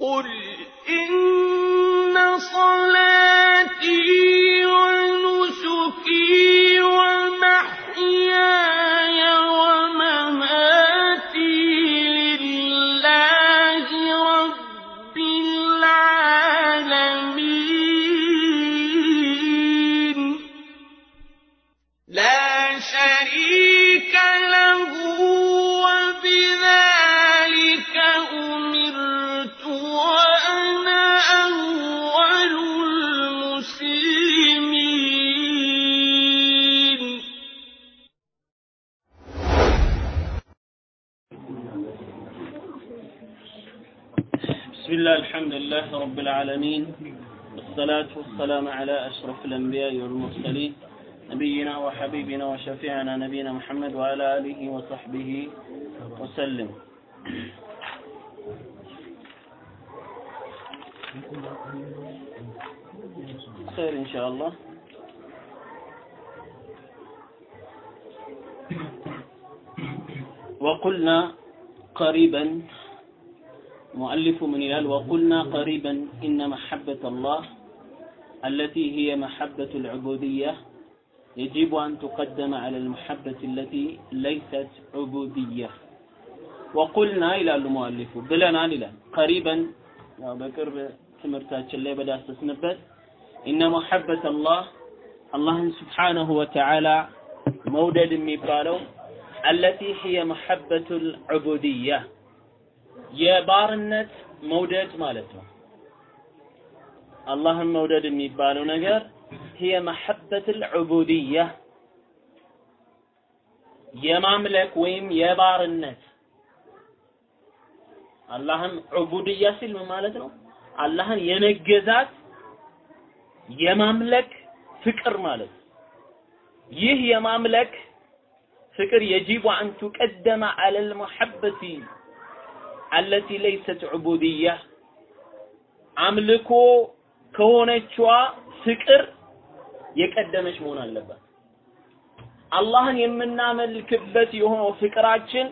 قل إن الحمد لله رب العالمين والصلاة والسلام على أشرف الأنبياء والمرسلين نبينا وحبيبنا وشفيعنا نبينا محمد وعلى آله وصحبه وسلم. خير إن شاء الله. وقلنا قريبا مؤلف من الهلال وقلنا قريبا إن محبة الله التي هي محبة العبودية يجب أن تقدم على المحبة التي ليست عبودية. وقلنا إلى المؤلف بلنا إلى قريبا بكر تمرتاتش اللي بدأ أستثنبت إن محبة الله الله سبحانه وتعالى مودد ميبالو التي هي محبة العبودية. የባርነት መውደድ ማለት ነው። አላህን መውደድ የሚባለው ነገር هي محبة العبودية የማምለክ ወይም የባርነት አላህን ዑቡድያ ሲል ምን ማለት ነው? አላህን የመገዛት የማምለክ ፍቅር ማለት ነው። ይህ የማምለክ ፍቅር የጂቡ አን ቱቀደመ አለል መሐበቲ አለቲ ለይሰት ዑቡድያ አምልኮ ከሆነችዋ ፍቅር የቀደመች መሆን አለባት። አላህን የምናመልክበት የሆነው ፍቅራችን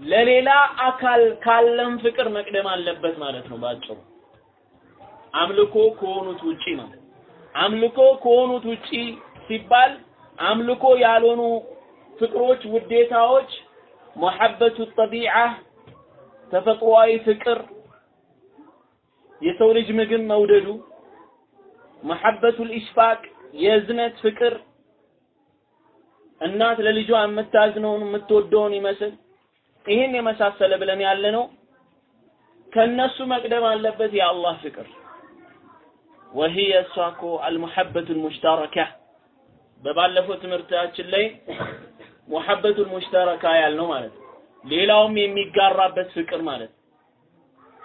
ለሌላ አካል ካለን ፍቅር መቅደም አለበት ማለት ነው ባጭሩ። አምልኮ ከሆኑት ውጪ ማለት አምልኮ ከሆኑት ውጪ ሲባል አምልኮ ያልሆኑ ፍቅሮች፣ ውዴታዎች መሐበቱ ጠቢዓ ተፈጥሯዊ ፍቅር የሰው ልጅ ምግብ መውደዱ መሐበቱል ኢሽፋቅ የእዝነት ፍቅር እናት ለልጇ የምታዝነውን የምትወደውን ይመስል ይህን የመሳሰለ ብለን ያለ ነው ከነሱ መቅደም አለበት የአላህ ፍቅር። ወህየ እሷ እኮ አልሙሐበቱል ሙሽተረካ በባለፈው ትምህርታችን ላይ ሙሐበቱል ሙሽተረካ ያልነው ማለት ነው። ሌላውም የሚጋራበት ፍቅር ማለት ነው።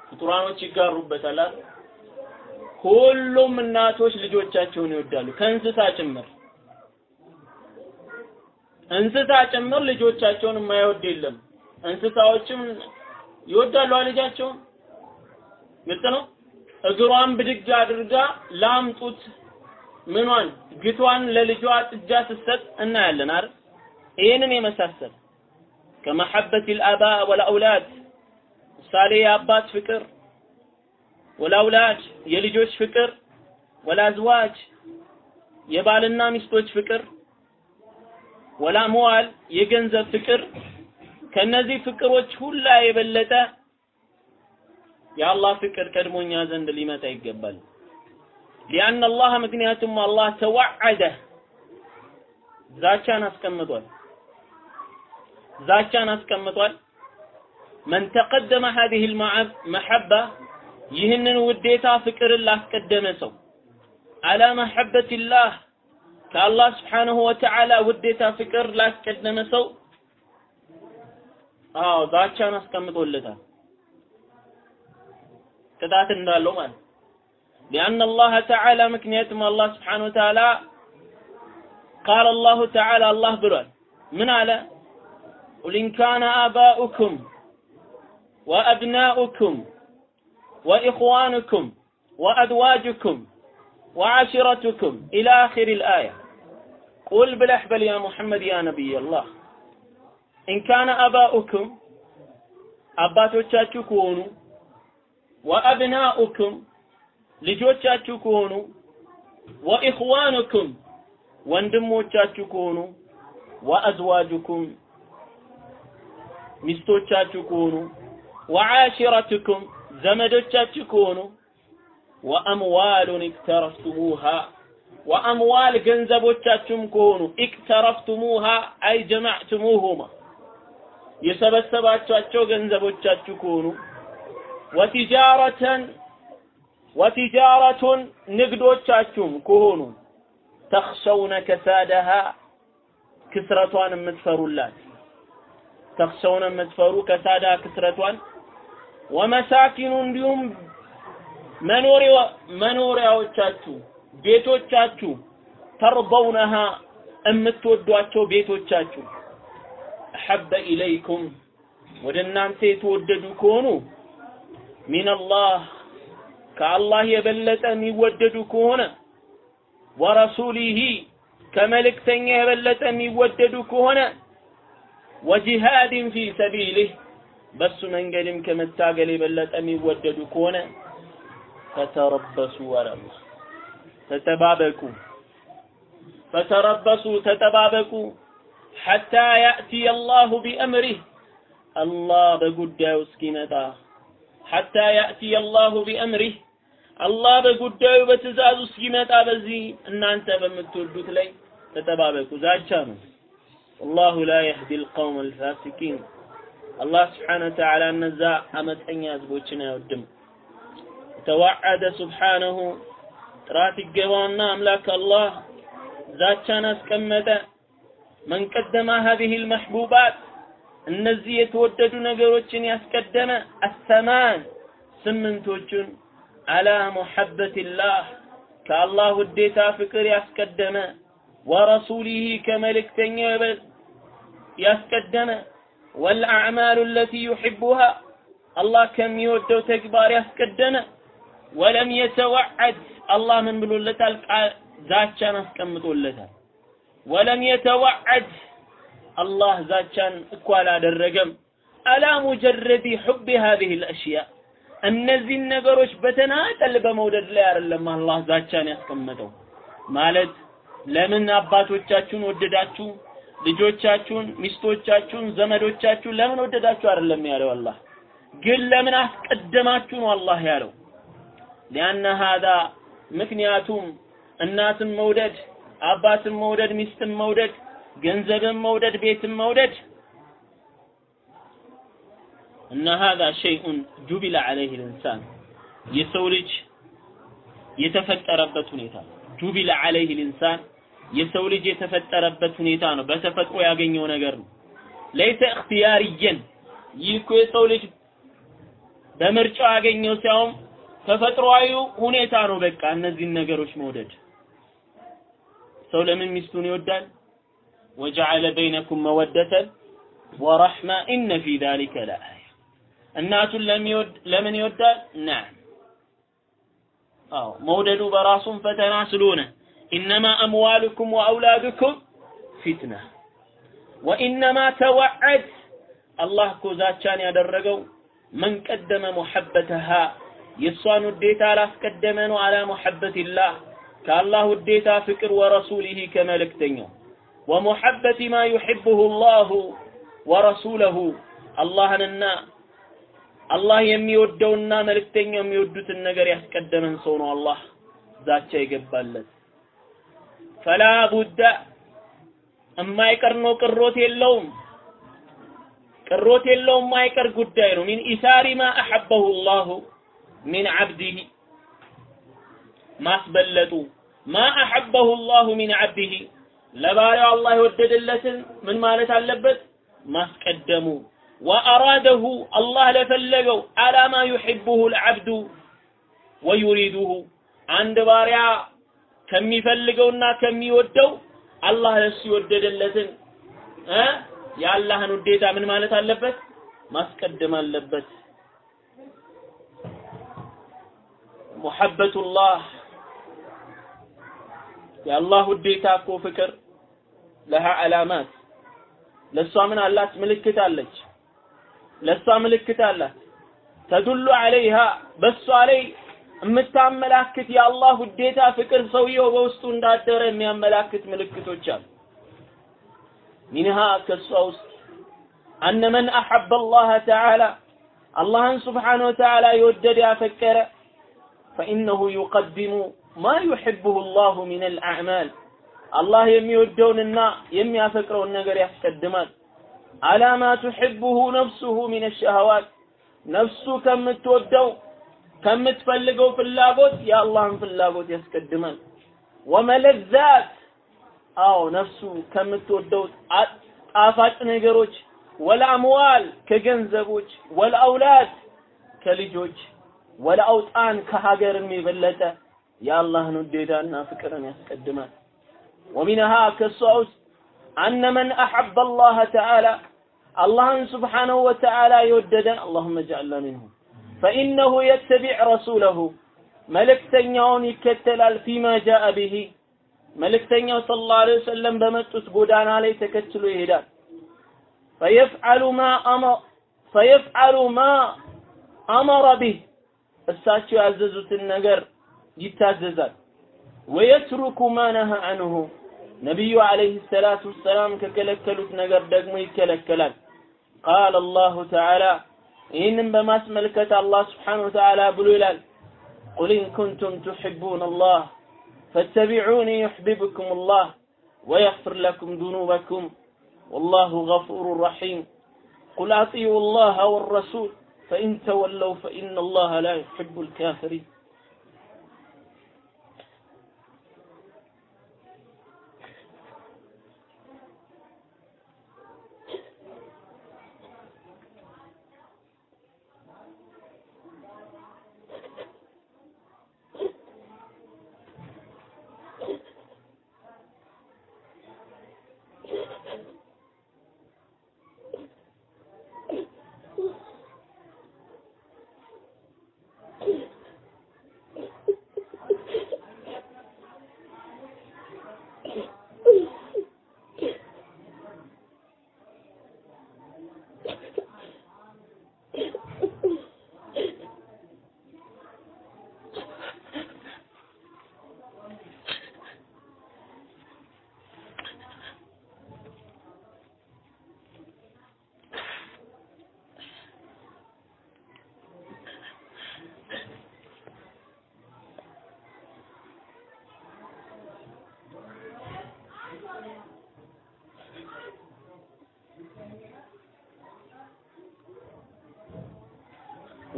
ፍጡራኖች ይጋሩበታል አይደል? ሁሉም እናቶች ልጆቻቸውን ይወዳሉ። ከእንስሳ ጭምር። እንስሳ ጭምር ልጆቻቸውን የማይወድ የለም። እንስሳዎችም ይወዳሉ ልጃቸውን? ግልጽ ነው? እግሯን ብድግ አድርጋ ላምጡት ምኗን? ግቷን ለልጇ ጥጃ ስትሰጥ እናያለን አይደል ይህንን የመሳሰል ከመሐበት ልአባ ወልአውላድ ምሳሌ የአባት ፍቅር ወልአውላድ የልጆች ፍቅር ወልአዝዋጅ የባልና ሚስቶች ፍቅር ወልአምዋል የገንዘብ ፍቅር። ከነዚህ ፍቅሮች ሁላ የበለጠ የአላህ ፍቅር ቀድሞኛ ዘንድ ሊመጣ ይገባል። ሊአን አላህ ምክንያቱም አላህ ተዋዓደ ዛቻን አስቀምጧል ዛቻን አስቀምጧል መን ተቀደመ هذه المحبة ይህንን ውዴታ ፍቅርን ላስቀደመ ሰው على محبة الله ከአላህ ስብሓንሁ ወተዓላ ውዴታ ፍቅር ላስቀደመ ሰው አዎ ዛቻን አስቀምጦለታል ቅጣት እንዳለው ማለት لأن الله تعالى مكنيتم الله سبحانه وتعالى قال الله تعالى الله بلوال من على قل إن كان آباؤكم وأبناؤكم وإخوانكم وأزواجكم وعشيرتكم إلى آخر الآية قل بالأحبل يا محمد يا نبي الله إن كان آباؤكم አባቶቻችሁ ከሆኑ ወአብናኡኩም ልጆቻችሁ ከሆኑ ወኢኽዋኑኩም ወንድሞቻችሁ ከሆኑ ወአዝዋጁኩም ሚስቶቻችሁ ከሆኑ ወዓሽረትኩም ዘመዶቻችሁ ከሆኑ ወአምዋሉን ኢክተረፍቱሙሃ ወአምዋል ገንዘቦቻችሁም ከሆኑ ኢክተረፍቱሙሃ አይ ጀማዕቱሙሁማ የሰበሰባችኋቸው ገንዘቦቻችሁ ከሆኑ ወቲጃረተን ወቲጃረቱን ንግዶቻችሁም ከሆኑ ተኽሸውነ ከሳደሃ ክስረቷን የምትፈሩላት ተኽሸውነ የምትፈሩ ከሳዳ ክስረቷን ወመሳኪኑ እንዲሁም መኖሪያዎቻችሁ ቤቶቻችሁ ተርበውነሃ የምትወዷቸው ቤቶቻችሁ አሐበ ኢለይኩም ወደ እናንተ የተወደዱ ከሆኑ ሚነላህ ከአላህ የበለጠ የሚወደዱ ከሆነ ወረሱሊሂ ከመልእክተኛ የበለጠ የሚወደዱ ከሆነ ወጂሃድን ፊ ሰቢልህ በሱ መንገድም ከመታገል የበለጠ የሚወደዱ ከሆነ ፈተረበሱ አላላህ ተጠባበቁ ፈተረበሱ ተጠባበቁ ሐታ ያእቲየ አላሁ ቢአምሪህ አላህ በጉዳዩ እስኪመጣ ሐታ ያእቲየ አላሁ ቢአምሪህ አላህ በጉዳዩ በትእዛዙ እስኪመጣ በዚህ እናንተ በምትወዱት ላይ ተጠባበቁ። ዛቻ ነው። ወላሁ ላ የህዲ ልቀውም አልፋሲቂን አላህ ስብሓነ ወተዓላ እነዛ አመፀኛ ህዝቦችን አይወድም። ተዋዓደ ስብሓነሁ ጥራት ይገባውና አምላክ አላህ ዛቻን አስቀመጠ። መን ቀደመ ሀዚህ ልመሕቡባት እነዚህ የተወደዱ ነገሮችን ያስቀደመ አሰማን ስምንቶቹን አላ ሙሐበትላህ ከአላህ ውዴታ ፍቅር ያስቀደመ ወረሱሊህ ከመልእክተኛ ያስቀደመ ወልአዕማሉ ለቲ ዩሕቡሃ አላህ ከሚወደው ተግባር ያስቀደመ ወለም የተወዐድ አላህ ምን ብሎለታል? ዛቻን አስቀምጦለታል። ወለም የተወዐድ አላህ ዛቻን እኮ አላደረገም። አላ ሙጀረዲ ሑብ ሀዚህ ልአሽያ እነዚህን ነገሮች በተናጠል በመውደድ ላይ አይደለም አላህ ዛቻን ያስቀመጠው። ማለት ለምን አባቶቻችሁን ወደዳችሁ፣ ልጆቻችሁን፣ ሚስቶቻችሁን፣ ዘመዶቻችሁን ለምን ወደዳችሁ አይደለም ያለው አላህ። ግን ለምን አስቀደማችሁ ነው አላህ ያለው። ሊአነ ሀዛ ምክንያቱም እናትን መውደድ፣ አባትን መውደድ፣ ሚስትን መውደድ፣ ገንዘብን መውደድ፣ ቤትን መውደድ እነ ሀዛ ሸይኡን ጁቢለ ዐለይህ ልኢንሳን የሰው ልጅ የተፈጠረበት ሁኔታ ጁቢለ ዐለይህ ልኢንሳን የሰው ልጅ የተፈጠረበት ሁኔታ ነው። በተፈጥሮ ያገኘው ነገር ነው። ለይሰ እክትያርየን ይህ እኮ የሰው ልጅ በምርጫው ያገኘው ሳይሆን ተፈጥሯዊ ሁኔታ ነው። በቃ እነዚህን ነገሮች መውደድ። ሰው ለምን ሚስቱን ይወዳል? ወጀዐለ በይነኩም መወደተን ወረሕማ ኢነ ፊ ዛሊከ ለአያ እናቱን ለምን ይወዳል? ናም አዎ መውደዱ በራሱም ፈተና ስለሆነ ኢነማ አምዋሉኩም ወአውላዱኩም ፊትና ወኢነማ ተወዐድ አላህ እኮ ዛቻን ያደረገው መን ቀደመ ሙሐበተሃ የእሷን ውዴታ አላስቀደመ ነው አላ ሙሐበቲላህ ከአላህ ውዴታ ፍቅር ወረሱሊህ ከመልእክተኛው ወሙሐበቲ ማ ዩሕብሁ ላሁ ወረሱለሁ አላህንና አላህ የሚወደውና መልእክተኛው የሚወዱትን ነገር ያስቀደመን ሰው ነው አላህ ዛቻ የገባለት። ፈላ ቡዳ የማይቀር ነው፣ ቅሮት የለውም፣ ቅሮት የለውም፣ የማይቀር ጉዳይ ነው። ሚን ኢሳሪ ማ አሐበሁ ላሁ ሚን ዓብዲህ ማስበለጡ ማ አሐበሁ ላሁ ሚን ዓብዲህ ለባሪያው አላህ የወደደለትን ምን ማለት አለበት? ማስቀደሙ ወአራደሁ አላህ ለፈለገው አላማ ዩሕቡሁ ልዓብዱ ወዩሪዱሁ አንድ ባሪያ ከሚፈልገውና ከሚወደው አላህ ለሱ የወደደለትን እ የአላህን ውዴታ ምን ማለት አለበት? ማስቀደም አለበት። ሙሐበቱላህ የአላህ ውዴታ እኮ ፍቅር ለሃ ዓላማት ለእሷ ምን አላት? ምልክት አለች። ለእሷ ምልክት አላት። ተዱሉ ዐለይሃ በእሷ ላይ የምታመላክት የአላህ ውዴታ ፍቅር ሰውየው በውስጡ እንዳደረ የሚያመላክት ምልክቶች አሉ። ሚንሃ ከእሷ ውስጥ አነ መን አሐበ አላህ ተዓላ አላህን ስብሓነ ወተዓላ የወደደ ያፈቀረ ፈኢነሁ ዩቀድሙ ማ ዩሕብሁ አላሁ ሚን አልአዕማል አላህ የሚወደውንና የሚያፈቅረውን ነገር ያስቀድማል። አላ ማ ቱሕብሁ ነፍሱሁ ሚን አሸሃዋት ነፍሱ ከምትወደው ከምትፈልገው ፍላጎት የአላህን ፍላጎት ያስቀድማል። ወመለዛት አዎ ነፍሱ ከምትወደው ጣፋጭ ነገሮች ወልአምዋል ከገንዘቦች ወልአውላድ ከልጆች ወልአውጣን ከሀገርም የበለጠ የአላህን ውዴታና ፍቅርን ያስቀድማል። ወሚንሃ ከእሷ ውስጥ አነ መን አሐበ አላህ ተዓላ አላህን ስብሓነሁ ወተዓላ የወደደ አላሁመ ጀዐልና ሚንሁ ፈኢነሁ የተቢዕ ረሱለሁ መልእክተኛውን ይከተላል ፊማ ጃአ ቢሂ መልእክተኛው ሰለላሁ ዐለይሂ ወሰለም በመጡት ጎዳና ላይ ተከትሎ ይሄዳል። ፈየፍዐሉ ማ ፈየፍዐሉ ማ አመረ ቢህ እሳቸው ያዘዙትን ነገር ይታዘዛል። ወየትሩኩ ማ ነሃ አንሁ ነቢዩ عليه الصلاة والسلام ከከለከሉት ነገር ደግሞ ይከለከላል። قال الله تعالى ይህንን በማስመልከት አላህ سبحانه وتعالى ብሎ ይላል ቁል ኢን ኩንቱም ቱሒቡነ አላህ ፈተቢዑኒ ዩሕቢብኩም አላህ ወየግፊር ለኩም ذኑበኩም والله غفور رحيم قل أطيعوا الله والرسول فإن تولوا فإن الله لا يحب الكافرين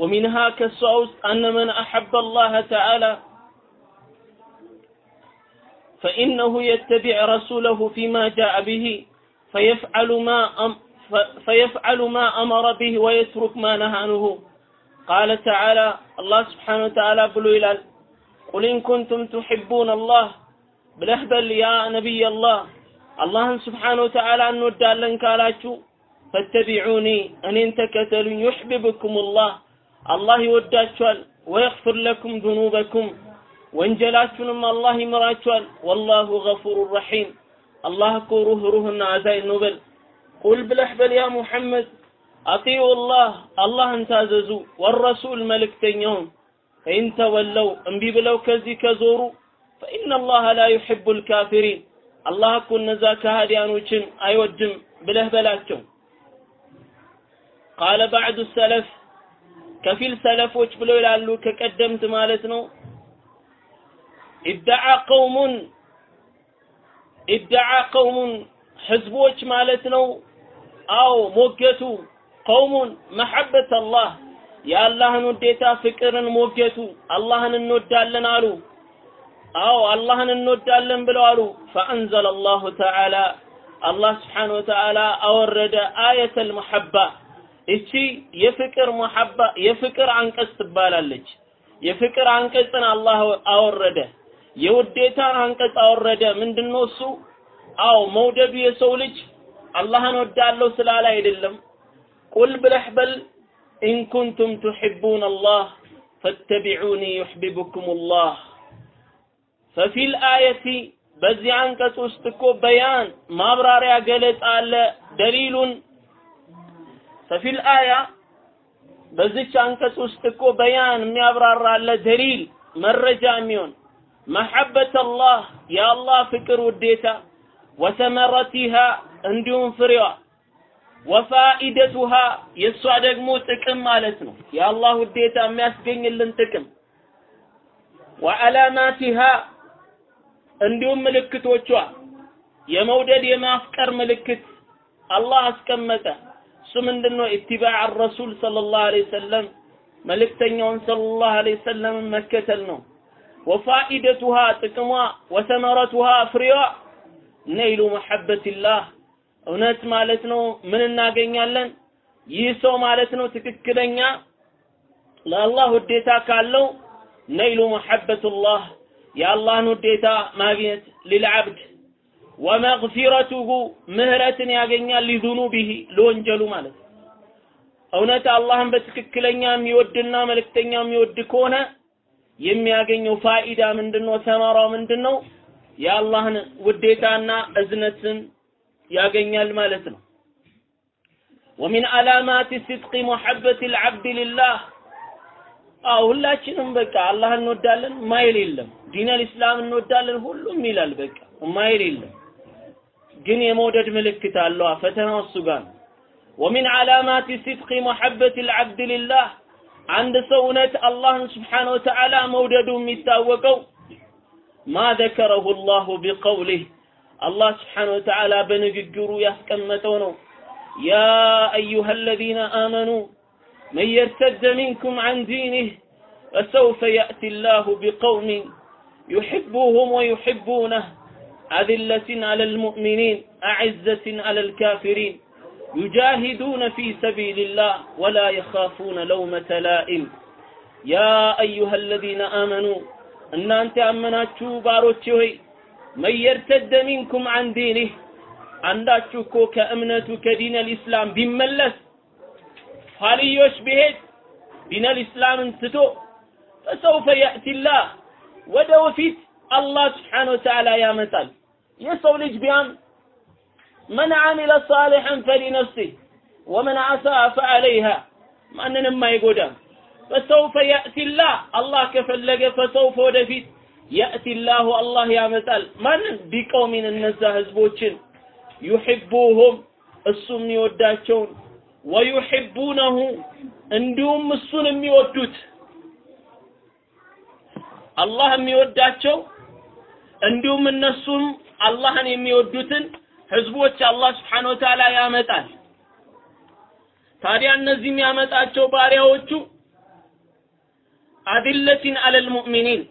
ومنها كالصوت أن من أحب الله تعالى فإنه يتبع رسوله فيما جاء به فيفعل ما أم فيفعل ما أمر به ويترك ما نهى عنه. قال تعالى الله سبحانه وتعالى بلو قل إن كنتم تحبون الله بلهبل يا نبي الله. الله سبحانه وتعالى أن ودالن كالاتشو فاتبعوني أن تكتلوا يحببكم الله. አላህ ይወዳችኋል። ወየግፊር ለኩም ذኑበኩም ወንጀላችሁንም አላህ ይምራችኋል። ወላሁ ገፉሩ ረሒም። አላህ እኮ ሩህሩህና አዛኝ ነው ቁል ብለህ በል ያ ሙሐመድ አጢዑ ላህ አላህን ታዘዙ። ወረሱል መልእክተኛውን ፈኢን ተወለው እምቢ ብለው ከዚህ ከዞሩ ፈኢነ አላህ ላ ዩሕቡ ልካፊሪን አላህ እኮ እነዛ ከሃዲያኖችን አይወድም ብለህ በላቸው። ቃለ ባዕዱ ሰለፍ ከፊል ሰለፎች ብለው ይላሉ። ከቀደምት ማለት ነው። ኢደዓ ቀውሙን ኢደዓ ቀውሙን ህዝቦች ማለት ነው። አው ሞገቱ ቀውሙን መሐበት አላህ የአላህን ውዴታ ፍቅርን ሞገቱ አላህን እንወዳለን አሉ። አው አላህን እንወዳለን ብለው አሉ። فأنزل الله تعالى አላህ سبحانه وتعالى አወረደ آية المحبة እቺ የፍቅር محبة የፍቅር አንቀጽ ትባላለች። የፍቅር አንቀጽን አላህ አወረደ። የውዴታን አንቀጽ አወረደ። ምንድነው እሱ? አው መውደዱ የሰው ልጅ አላህን ወዳለሁ ስላለ አይደለም። قل ብለህ በል إن كنتم تحبون الله ፈተቢዑኒ ዩሕቢብኩም አላህ ፈፊል አየቲ በዚህ አንቀጽ ውስጥ እኮ በያን ማብራሪያ ገለጻ አለ። ደሊሉን ፈፊል አያ በዚች አንቀጽ ውስጥ እኮ በያን የሚያብራራለ ደሊል መረጃ የሚሆን መሐበት አላህ የአላህ ፍቅር ውዴታ ወሰመረቲሃ እንዲሁም ፍሬዋ ወፋኢደቱሃ የእሷ ደግሞ ጥቅም ማለት ነው። የአላህ ውዴታ የሚያስገኝልን ጥቅም ወዓላማቲሃ እንዲሁም ምልክቶቿ የመውደድ የማፍቀር ምልክት አላህ አስቀመጠ እሱ ምንድነው? ኢትባዕ ረሱል ሰለላሁ ዐለይሂ ወሰለም መልእክተኛውን ሰለላሁ ዐለይሂ ወሰለም መከተል ነው። ወፋኢደቱሃ ጥቅሟ ወሰመረቱሃ ፍሬዋ ነይሉ መሐበትላህ እውነት ማለት ነው ምን እናገኛለን? ይህ ሰው ማለት ነው ትክክለኛ ለአላህ ውዴታ ካለው ነይሉ መሐበቱላህ የአላህን ውዴታ ማግኘት ሊልዓብድ ወመግፊረቱሁ ምህረትን ያገኛል ሊዙኑቢሂ ለወንጀሉ ማለት ነው። እውነት አላህን በትክክለኛ የሚወድና መልእክተኛ የሚወድ ከሆነ የሚያገኘው ፋኢዳ ምንድነው? ሰመራው ምንድነው? የአላህን ውዴታና እዝነትን ያገኛል ማለት ነው። ወሚን አላማት ሲድቂ ሙሐበት ልዓብድ ሊላህ አዎ ሁላችንም በቃ አላህ እንወዳለን ማይል የለም። ዲነል ኢስላም እንወዳለን ሁሉም ይላል በቃ ማይል የለም። ግን የመውደድ ምልክት አለዋ ፈተናው እሱ ጋር ነው። ወሚን ዓላማት ሲድቂ ሙሐበት ልዓብድ ሊላህ አንድ ሰው እውነት አላህን ስብሓነ ወተዓላ መውደዱ የሚታወቀው ማ ዘከረሁ ላሁ ቢቀውሊህ አላህ ስብሓነ ወተዓላ በንግግሩ ያስቀመጠው ነው። ያ አዩሃ አለዚነ አመኑ من يرتد منكم عن دينه فسوف يأتي الله بقوم يحبوهم ويحبونه أذلة على المؤمنين أعزة على الكافرين يجاهدون في سبيل الله ولا يخافون لومة لائم يا أيها الذين آمنوا أن أنت أمناتشو باروتشوي من يرتد منكم عن دينه عنداتشو كأمنة كدين الإسلام بملس ኋልዮሽ ቢሄድ ዲነል ኢስላምን ትቶ ፈሰውፈ የእቲላህ ወደ ወፊት አላህ ስብሓነ ወተዓላ ያመጣል። የሰው ልጅ ቢያም መን አሚለ ሳሊሐን ፈሊነፍሲህ ወመን አሳአ ፈዐለይሃ ማንንም አይጎዳም። ፈሰውፈ የእቲላህ አላህ ከፈለገ ፈሰውፈ ወደፊት የእቲላሁ አላህ ያመጣል። ማንን ቢቀውሚን እነዛ ህዝቦችን ዩሒቡሁም እሱ የሚወዳቸውን ወዩሒቡነሁ እንዲሁም እሱን የሚወዱት አላህ የሚወዳቸው እንዲሁም እነሱም አላህን የሚወዱትን ህዝቦች አላህ ስብሓነ ወተዓላ ያመጣል። ታዲያ እነዚህ የሚያመጣቸው ባሪያዎቹ አዲለቲን አለል ሙእሚኒን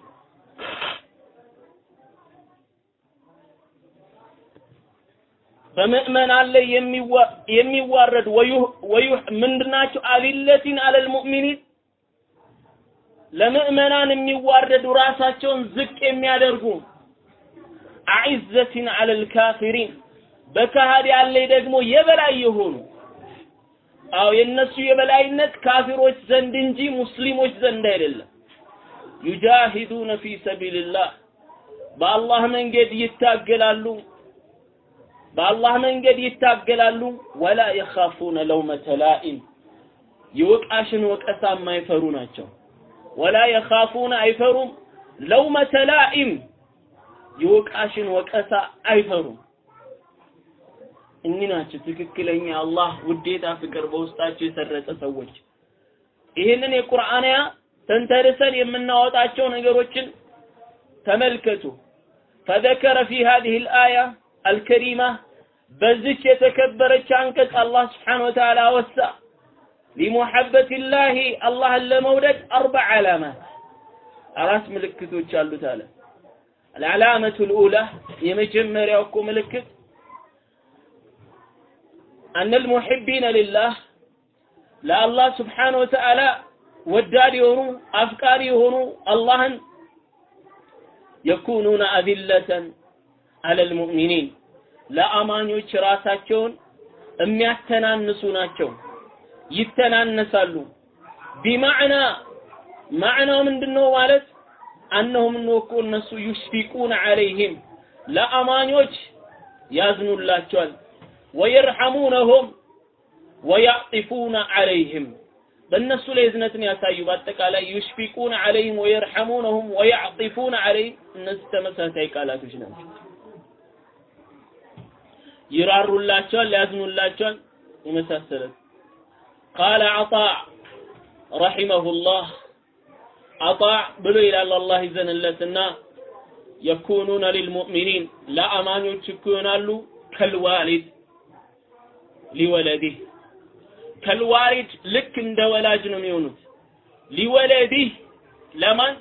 በምእመናን ላይ የሚዋረድ ወዩህ ምንድናቸው? አዚለቲን አለል ሙእሚኒን ለምእመናን የሚዋረዱ ራሳቸውን ዝቅ የሚያደርጉ አዒዘቲን አለል ካፊሪን በካሃዲያን ላይ ደግሞ የበላይ የሆኑ አዎ የነሱ የበላይነት ካፊሮች ዘንድ እንጂ ሙስሊሞች ዘንድ አይደለም። ዩጃሂዱነ ፊ ሰቢልላህ በአላህ መንገድ ይታገላሉ በአላህ መንገድ ይታገላሉ። ወላ የኻፉነ ለውመተ ላኢም የወቃሽን ወቀሳ የማይፈሩ ናቸው። ወላ የኻፉነ አይፈሩም ለውመተ ላኢም የወቃሽን ወቀሳ አይፈሩም። እኚህ ናቸው ትክክለኛ አላህ ውዴታ ፍቅር በውስጣቸው የሰረጸ ሰዎች። ይህንን የቁርአን አያ ተንተርሰን የምናወጣቸው ነገሮችን ተመልከቱ። ፈዘከረ ፊ ሀዚህ ልአያ አልከሪማ በዚች የተከበረች አንቀጽ አላህ ስብሓነሁ ወተዓላ ወሳ ሊሙሐበቲላሂ አላህን ለመውደድ አርበዕ ዓላማት አራት ምልክቶች አሉት አለ። አልዓላመቱ ልኡላ የመጀመሪያው እኮ ምልክት አነ ልሙሕቢነ ሊላህ ለአላህ ስብሓነሁ ወተዓላ ወዳድ የሆኑ አፍቃሪ የሆኑ አላህን የኩኑነ አዚለተን አለል ሙእሚኒን ለአማኞች ራሳቸውን የሚያተናንሱ ናቸው፣ ይተናነሳሉ። ቢማዕና ማዕናው ምንድነው ማለት አነሁም እነሆ እነሱ ዩሽፊቁነ ዐለይሂም ለአማኞች ያዝኑላቸዋል፣ ወየርሐሙነሁም ወያዕጢፉነ ዐለይሂም በእነሱ ላይ እዝነትን ያሳዩ። በአጠቃላይ ዩሽፊቁን ዐለይህም ወየርሐሙነሁም ወየዕጢፉን ዐለይህም እነዚህ ተመሳሳይ ቃላቶች ናቸው። ይራሩላቸዋል፣ ያዝኑላቸዋል የመሳሰለት ቃለ ዐጣዕ ረሒመሁላህ ዐጣዕ ብሎ ይላል አላህ ይዘንለትና የኩኑነ ሊልሙእሚኒን ለአማኞች እኮ ይሆናሉ ከልዋሊድ ሊወለዲህ ከልዋሊድ ልክ እንደ ወላጅ ነው የሚሆኑት። ሊወለዲህ ለማን?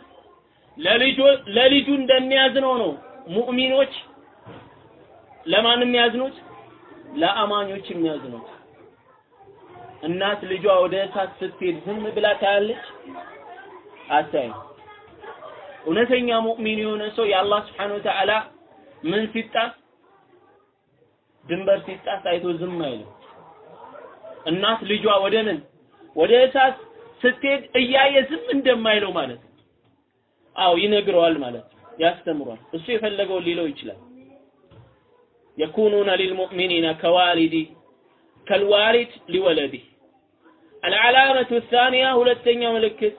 ለልጁ እንደሚያዝነው ነው። ሙእሚኖች ለማን የሚያዝኑት? ለአማኞች የሚያዝኑት። እናት ልጇ ወደ እሳት ስትሄድ ዝም ብላ ታያለች አታይም። እውነተኛ ሙእሚን የሆነ ሰው የአላህ ስብሐነ ወተዓላ ምን ሲጣስ ድንበር ሲጣስ አይቶ ዝም አይልም። እናት ልጇ ወደ ምን ወደ እሳት ስትሄድ እያየ ዝም እንደማይለው ማለት ነው። አዎ ይነግረዋል ማለት ነው፣ ያስተምሯል። እሱ የፈለገውን ሊለው ይችላል። የኩኑነ ሊልሙእሚኒነ ከዋሊዲ ከልዋሊድ ሊወለዲ አልዓላመቱ ሳኒያ ሁለተኛ ምልክት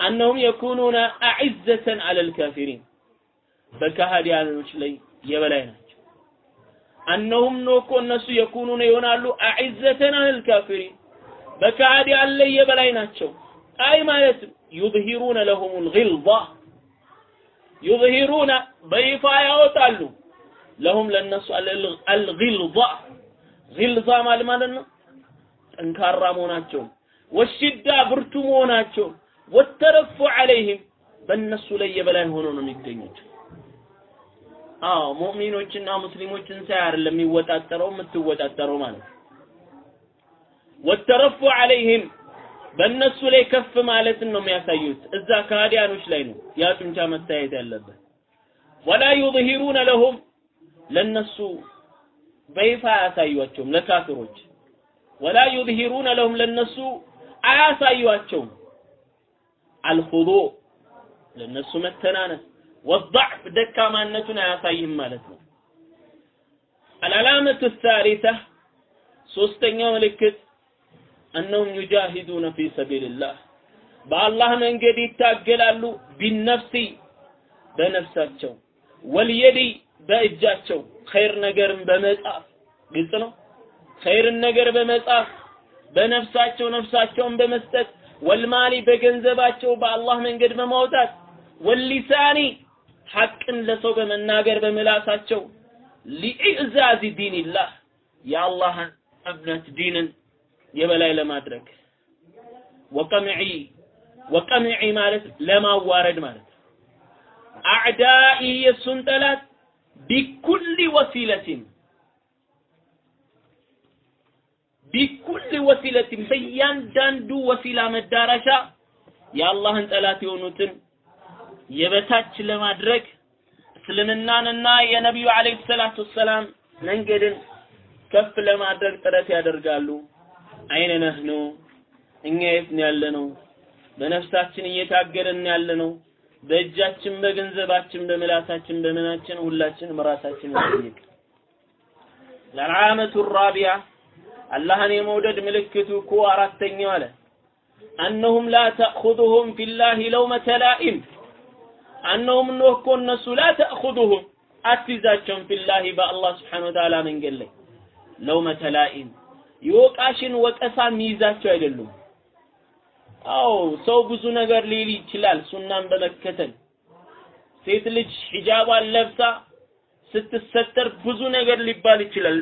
አነሁም የኩኑነ አዕዘተን አለል ካፊሪን በካሃዲያኖች ላይ የበላይ ናቸው። አነሁም ነው እኮ እነሱ የኩኑነ ይሆናሉ አዕዘተን አለል ካፊሪን በካሃዲያን ላይ የበላይ ናቸው። አይ ማለትም ዩብሂሩነ ለሁሙል ጊልዛ ዩብሂሩነ በይፋ ያወጣሉ ለሁም ለነሱ አልጊልዛ ጊልዛ ማለት ማለት ነው ጠንካራ መሆናቸው ወሽዳ ብርቱ መሆናቸው። ወተረፉ ዐለይህም በእነሱ ላይ የበላይ ሆኖ ነው የሚገኙት። አዎ ሙእሚኖችና ሙስሊሞችን ሳይ አይደለም የሚወጣጠረው የምትወጣጠረው ማለት ወተረፉ ዐለይህም በእነሱ ላይ ከፍ ማለትን ነው የሚያሳዩት። እዛ ከሃዲያኖች ላይ ነው ያ ጡንቻ መታየት ያለበት። ወላ ዩظሂሩነ ለሁም ለነሱ በይፋ አያሳዩአቸውም ለካፊሮች። ወላ ዩظሂሩነ ለሁም ለነሱ አያሳዩአቸውም አልኹዱ ለነሱ መተናነስ ወضዕፍ ደካማነቱን አያሳይም ማለት ነው። አልዓላመቱ ሳሊሳ ሶስተኛው ምልክት እነሁም ዩጃሂዱነ ፊ ሰቢልላህ በአላህ መንገድ ይታገላሉ። ቢነፍሲ በነፍሳቸው ወልየዲ በእጃቸው ኸይር ነገርን በመጻፍ ግልጽ ነው። ኸይርን ነገር በመጻፍ በነፍሳቸው ነፍሳቸውን በመስጠት ወልማሊ በገንዘባቸው በአላህ መንገድ በማውጣት ወሊሳኒ ሐቅን ለሰው በመናገር በምላሳቸው ሊኢዕዛዝ ዲንላህ የአላህን እምነት ዲንን የበላይ ለማድረግ ወቀምዒ ወቀምዒ ማለት ለማዋረድ ማለት አዕዳኢ የእሱን ጠላት ቢኩል ወሲለትን ቢኩል ወሲለትን በእያንዳንዱ ወሲላ መዳረሻ የአላህን ጠላት የሆኑትን የበታች ለማድረግ እስልምናንና የነቢዩ አለይሂ ሰላቱ ወሰላም መንገድን ከፍ ለማድረግ ጥረት ያደርጋሉ። አይነ ነህኑ እኛ የት ነው ያለነው? በነፍሳችን እየታገልን ያለነው በእጃችን በገንዘባችን በምላሳችን በምናችን ሁላችንም ራሳችን እንጠይቅ። ለዓመቱ ራቢያ አላህን የመውደድ ምልክቱ እኮ አራተኛው አለ አነሁም ላ ተእኹዙሁም ፊላሂ ለውመተ ላኢም አነሁም እነሆ እኮ እነሱ ላ ተእኹዙሁም አትይዛቸውም ፊላሂ በአላህ ስብሓነ ወተዓላ መንገድ ላይ ለውመተ ላኢም የወቃሽን ወቀሳ የሚይዛቸው አይደሉም። አዎ ሰው ብዙ ነገር ሊል ይችላል ሱናን በመከተል ሴት ልጅ ሂጃቧን ለብሳ ስትሰተር ብዙ ነገር ሊባል ይችላል።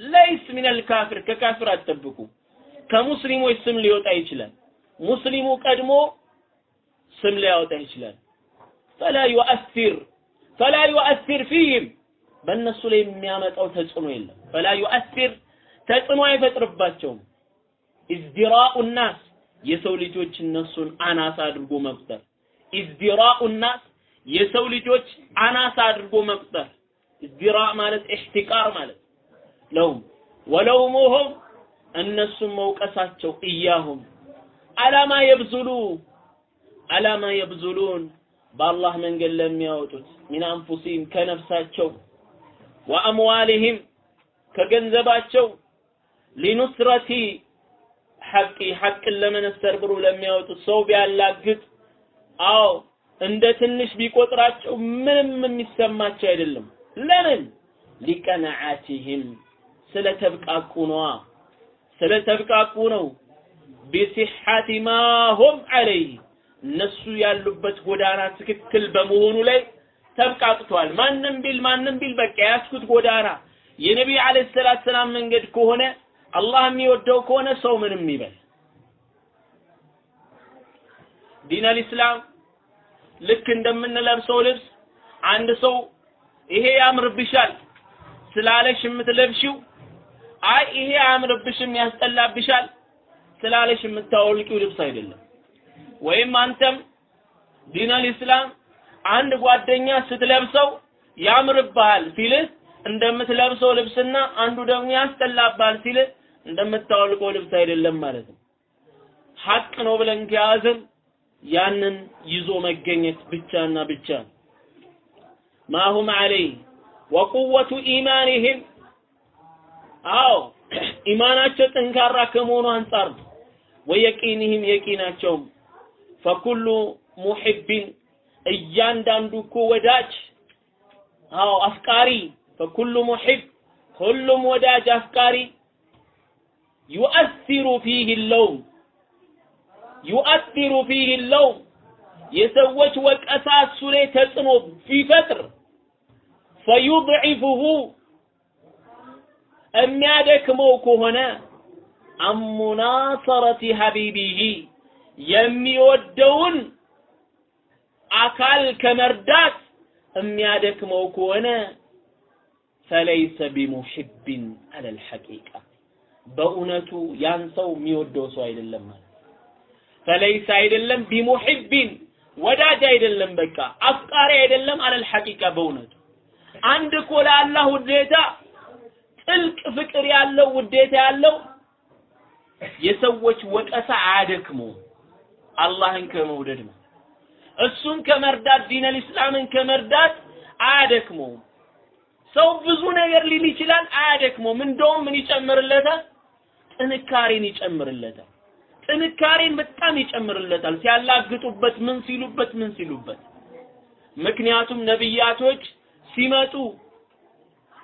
ليس من الكافر ከካፍር አትጠብቁ። ከሙስሊሞች ስም ሊወጣ ይችላል። ሙስሊሙ ቀድሞ ስም ሊያወጣ ይችላል። فلا يؤثر فلا يؤثر فيهم በእነሱ ላይ የሚያመጣው ተጽዕኖ የለም። فلا يؤثر ተጽዕኖ አይፈጥርባቸውም። ازدراء الناس የሰው ልጆች እነሱን አናሳ አድርጎ መቁጠር ازدراء الناس የሰው ልጆች አናሳ አድርጎ መቁጠር ازدراء ማለት احتقار ማለት لوم ولومهم እነሱም መውቀሳቸው إياهم على ما يبذلوا على ما يبذلون በአላህ መንገድ ለሚያወጡት من أنفسهم ከነፍሳቸው وأموالهم ከገንዘባቸው لنصرة ሐቂ ሐቅን ለመነሰር ብሎ ለሚያወጡት ሰው ቢያላግጥ አዎ እንደ ትንሽ ቢቆጥራቸው ምንም የሚሰማቸው አይደለም። ለምን? ሊቀናዓቲህም ስለ ተብቃቁ ነዋ። ስለ ተብቃቁ ነው። ቢሲሐቲ ማ ሁም ዐለይህ እነሱ ያሉበት ጎዳና ትክክል በመሆኑ ላይ ተብቃቅቷል። ማንም ቢል ማንም ቢል በቃ ያስኩት ጎዳና የነቢይ ዓለይሂ ሰላቱ ሰላም መንገድ ከሆነ አላህ የሚወደው ከሆነ ሰው ምንም ይበል። ዲን አልኢስላም ልክ እንደምንለብሰው ልብስ አንድ ሰው ይሄ ያምርብሻል ስላለሽ የምትለብሺው አይ ይሄ አያምርብሽም ያስጠላብሻል ስላለሽ የምታወልቂው ልብስ አይደለም። ወይም አንተም ዲን አልኢስላም አንድ ጓደኛ ስትለብሰው ያምርብሃል ሲልህ እንደምትለብሰው ልብስና አንዱ ደግሞ ያስጠላብሃል ሲልህ እንደምታወልቀው ልብስ አይደለም ማለት ነው። ሐቅ ነው ብለን ከያዝን ያንን ይዞ መገኘት ብቻና ብቻ ማሁም ዐለይህ ወቁወቱ ኢማኒህም አዎ ኢማናቸው ጠንካራ ከመሆኑ አንጻር ነው። ወየቂንህም የቂናቸውም። ፈኩሉ ሙሒቢን እያንዳንዱ እኮ ወዳጅ። አዎ አፍቃሪ። ፈኩሉ ሙሒብ ሁሉም ወዳጅ አፍቃሪ። ዩአሲሩ ፊህ ለውም። ዩአሲሩ ፊህ ለውም። የሰዎች ወቀሳ እሱ ላይ ተጽዕኖ ቢፈጥር ፈዩድዒፉሁ የሚያደክመው ከሆነ አሙናሰረቲ ሀቢቢሂ የሚወደውን አካል ከመርዳት የሚያደክመው ከሆነ ፈለይሰ ቢሙሕቢን አለል ሐቂቃ። በእውነቱ ያን ሰው የሚወደው ሰው አይደለም ማለት ፈለይሰ አይደለም ቢሙሕቢን ወዳጅ አይደለም በቃ አፍቃሪ አይደለም አለል ሐቂቃ በእውነቱ። አንድ እኮ ለአላህ ውዴታ ጥልቅ ፍቅር ያለው ውዴታ ያለው የሰዎች ወቀሳ አያደክመውም አላህን ከመውደድ ነው። እሱን ከመርዳት ዲነል ኢስላምን ከመርዳት አያደክመውም ሰው ብዙ ነገር ሊል ይችላል አያደክመውም እንደውም ምን ይጨምርለታል? ጥንካሬን ይጨምርለታል። ጥንካሬን በጣም ይጨምርለታል። ሲያላግጡበት ምን ሲሉበት? ምን ሲሉበት? ምክንያቱም ነብያቶች ሲመጡ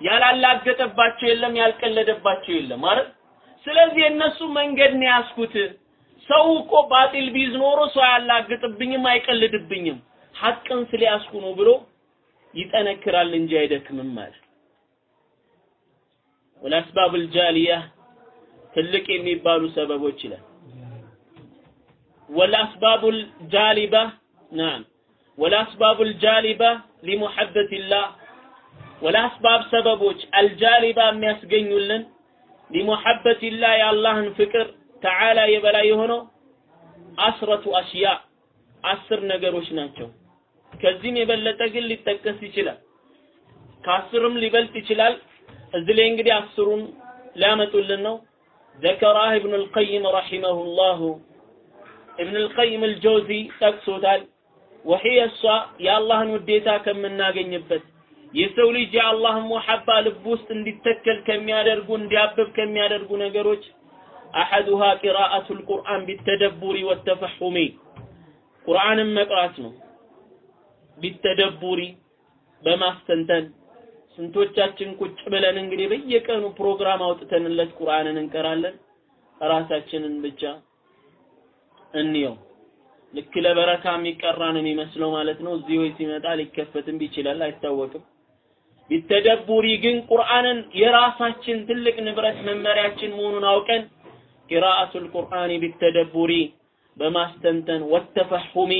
ያላላገጠባቸው የለም ያልቀለደባቸው የለም ማለት ስለዚህ የእነሱ መንገድ ነው ያስኩት ሰው እኮ ባጢል ቢዝ ኖሮ ሰው አያላግጥብኝም አይቀልድብኝም ሐቅን ስለያስኩ ነው ብሎ ይጠነክራል እንጂ አይደክምም ማለት ወለአስባብ الجاليه ትልቅ የሚባሉ ሰበቦች ይላል والاسباب الجالبه نعم والاسباب الجالبه لمحبه الله والاسباب ሰበቦች الجالبه የሚያስገኙልን لمحبه الله የአላህን ፍቅር ተዓላ የበላይ የሆነው አስረቱ አሽያ አስር ነገሮች ናቸው። ከዚህም የበለጠ ግን ሊጠቀስ ይችላል። ከአስርም ሊበልጥ ይችላል። እዚህ ላይ እንግዲህ አስሩን ሊያመጡልን ነው። ذكراه ابن القيم رحمه الله ابن القيم الجوزي ጠቅሶታል። وهي እሷ የአላህን ውዴታ ከምናገኝበት የሰው ልጅ የአላህ ሙሐባ ልብ ውስጥ እንዲተከል ከሚያደርጉ እንዲያብብ ከሚያደርጉ ነገሮች አሐዱሃ ቂራአቱል ቁርአን ቢተደቡሪ ወተፈሁሚ ቁርአንን መቅራት ነው። ቢተደቡሪ በማስተንተን ስንቶቻችን ቁጭ ብለን እንግዲህ በየቀኑ ፕሮግራም አውጥተንለት ቁርአንን እንቀራለን። ራሳችንን ብቻ እንየው። ልክ ለበረካ የሚቀራን የሚመስለው ማለት ነው። እዚህ ወይ ሲመጣ ሊከፈትም ይችላል፣ አይታወቅም። ቢተደቡሪ ግን ቁርአንን የራሳችን ትልቅ ንብረት መመሪያችን መሆኑን አውቀን ቂራአቱል ቁርአኒ ቢተደቡሪ በማስተንተን ወተፈሁሚ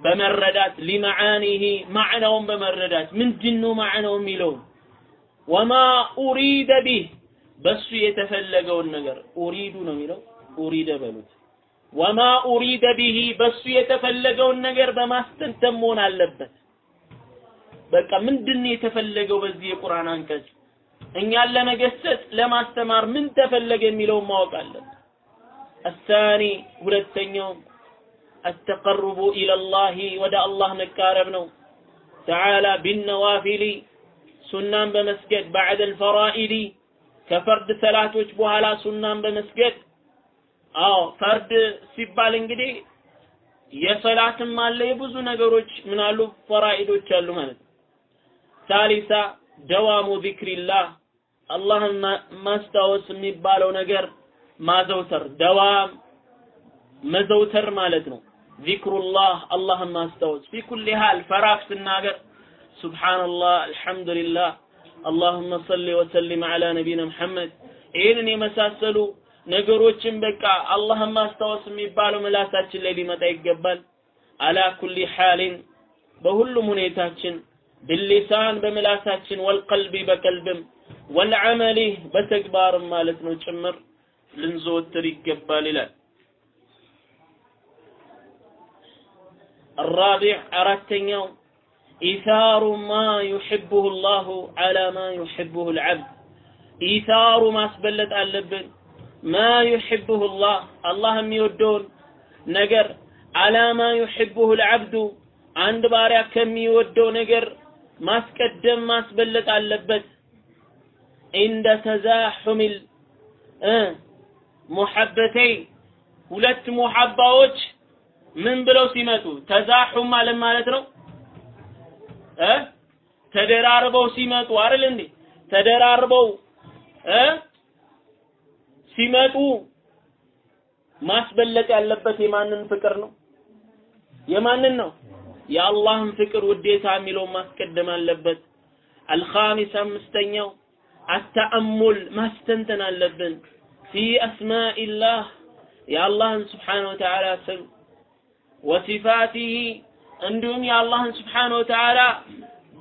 በመረዳት ሊመዓኒሂ ማዕናውን በመረዳት ምንድን ነው ማዕናው የሚለውን? ወማ ኡሪደ ቢህ በሱ የተፈለገውን ነገር ኡሪዱ ነው የሚለው ኡሪደ በሉት። ወማ ኡሪደ ቢሂ በሱ የተፈለገውን ነገር በማስተንተን መሆን አለበት በቃ ምንድነው የተፈለገው በዚህ የቁርአን አንቀጽ? እኛን ለመገሰጽ ለማስተማር ምን ተፈለገ የሚለውን ማወቅ አለን። አሳኒ ሁለተኛው አተቀርቡ ኢለላሂ ወደ አላህ መቃረብ ነው። ተዓላ ቢነዋፊሊ ሱናን በመስገድ። ባዕደል ፈራኢዲ ከፈርድ ሰላቶች በኋላ ሱናን በመስገድ። አዎ ፈርድ ሲባል እንግዲህ የሰላትም አለ የብዙ ነገሮች ምን ፈራኢዶች አሉ ማለት ሳሊሳ ደዋሙ ዚክሪላህ አላህን ማስታወስ የሚባለው ነገር ማዘውተር ደዋም መዘውተር ማለት ነው። ዚክሩላህ አላህን ማስታወስ ፊ ኩሊ ሃል ፈራፍ ስናገር ሱብሓነላህ አልሐምዱሊላህ አላሁመ ሰሊ ወሰሊም ዐላ ነቢይና ሙሐመድ ይህንን የመሳሰሉ ነገሮችን በቃ አላህን ማስታወስ የሚባለው ምላሳችን ላይ ሊመጣ ይገባል። አላ ኩሊ ሓሊን በሁሉም ሁኔታችን ብሊሳን በምላሳችን ወልቀልቢ በቀልብም ወልዓመሊ በተግባርም ማለት ነው ጭምር ልንዘወትር ይገባል ይላል። الرابع አራተኛው ኢሳሩ ማ ዩሕብሁ ላሁ ዐላ ማ ዩሕብሁ ልዓብድ ኢሳሩ ማስበለጥ አለብን ማ ዩሕብሁ ላህ አላህ የሚወደውን ነገር ዐላ ማ ዩሕብሁ ልዓብዱ አንድ ባሪያ ከሚወደው ነገር ማስቀደም ማስበለጥ አለበት። እንደ ተዛሑሚል ሙሐበተይን ሁለት ሙሐባዎች ምን ብለው ሲመጡ? ተዛሑም ማለት ማለት ነው? እ ተደራርበው ሲመጡ አይደል እንዴ? ተደራርበው እ ሲመጡ ማስበለጥ ያለበት የማንን ፍቅር ነው? የማንን ነው የአላህን ፍቅር ውዴታ የሚለውን ማስቀደም አለበት አልኻሚስ አምስተኛው አተአሙል ማስተንተን አለብን ፊ አስማኢላህ የአላህን ስብሓነ ወተዓላ ስም ወሲፋቲሂ እንዲሁም የአላህን ስብሓነ ወተዓላ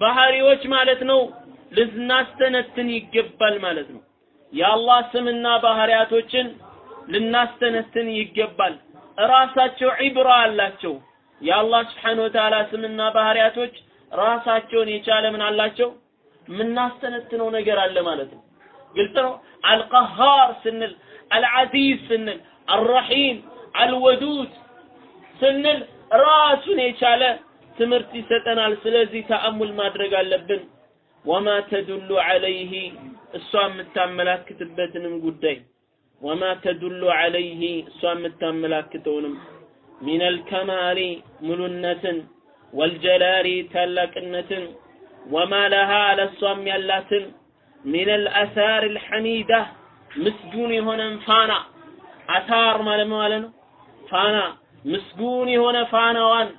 ባህሪዎች ማለት ነው ልናስተነትን ይገባል ማለት ነው። የአላህ ስምና ባህሪያቶችን ልናስተነትን ይገባል። ራሳቸው ዒብራ አላቸው። የአላህ ስብሓነ ወተዓላ ስምና ባህሪያቶች ራሳቸውን የቻለ ምን አላቸው? የምናስተነትነው ነገር አለ ማለት ነው። ግልጽ ነው። አልቀሃር ስንል፣ አልዓዚዝ ስንል፣ አልረሒም፣ አልወዱድ ስንል ራሱን የቻለ ትምህርት ይሰጠናል። ስለዚህ ተአሙል ማድረግ አለብን። ወማ ተዱሉ ዐለይህ እሷ የምታመላክትበትንም ጉዳይ ወማ ተዱሉ ዐለይህ እሷ የምታመላክተውንም ሚነል ከማሊ ሙሉነትን ወልጀላሊ ታላቅነትን ወማ ለሃ ለእሷም ያላትን ሚነል አሳር ልሐሚዳ ምስጉን የሆነን ፋና አሳር ማለት ማለት ነው ፋና ምስጉን የሆነ ፋናዋን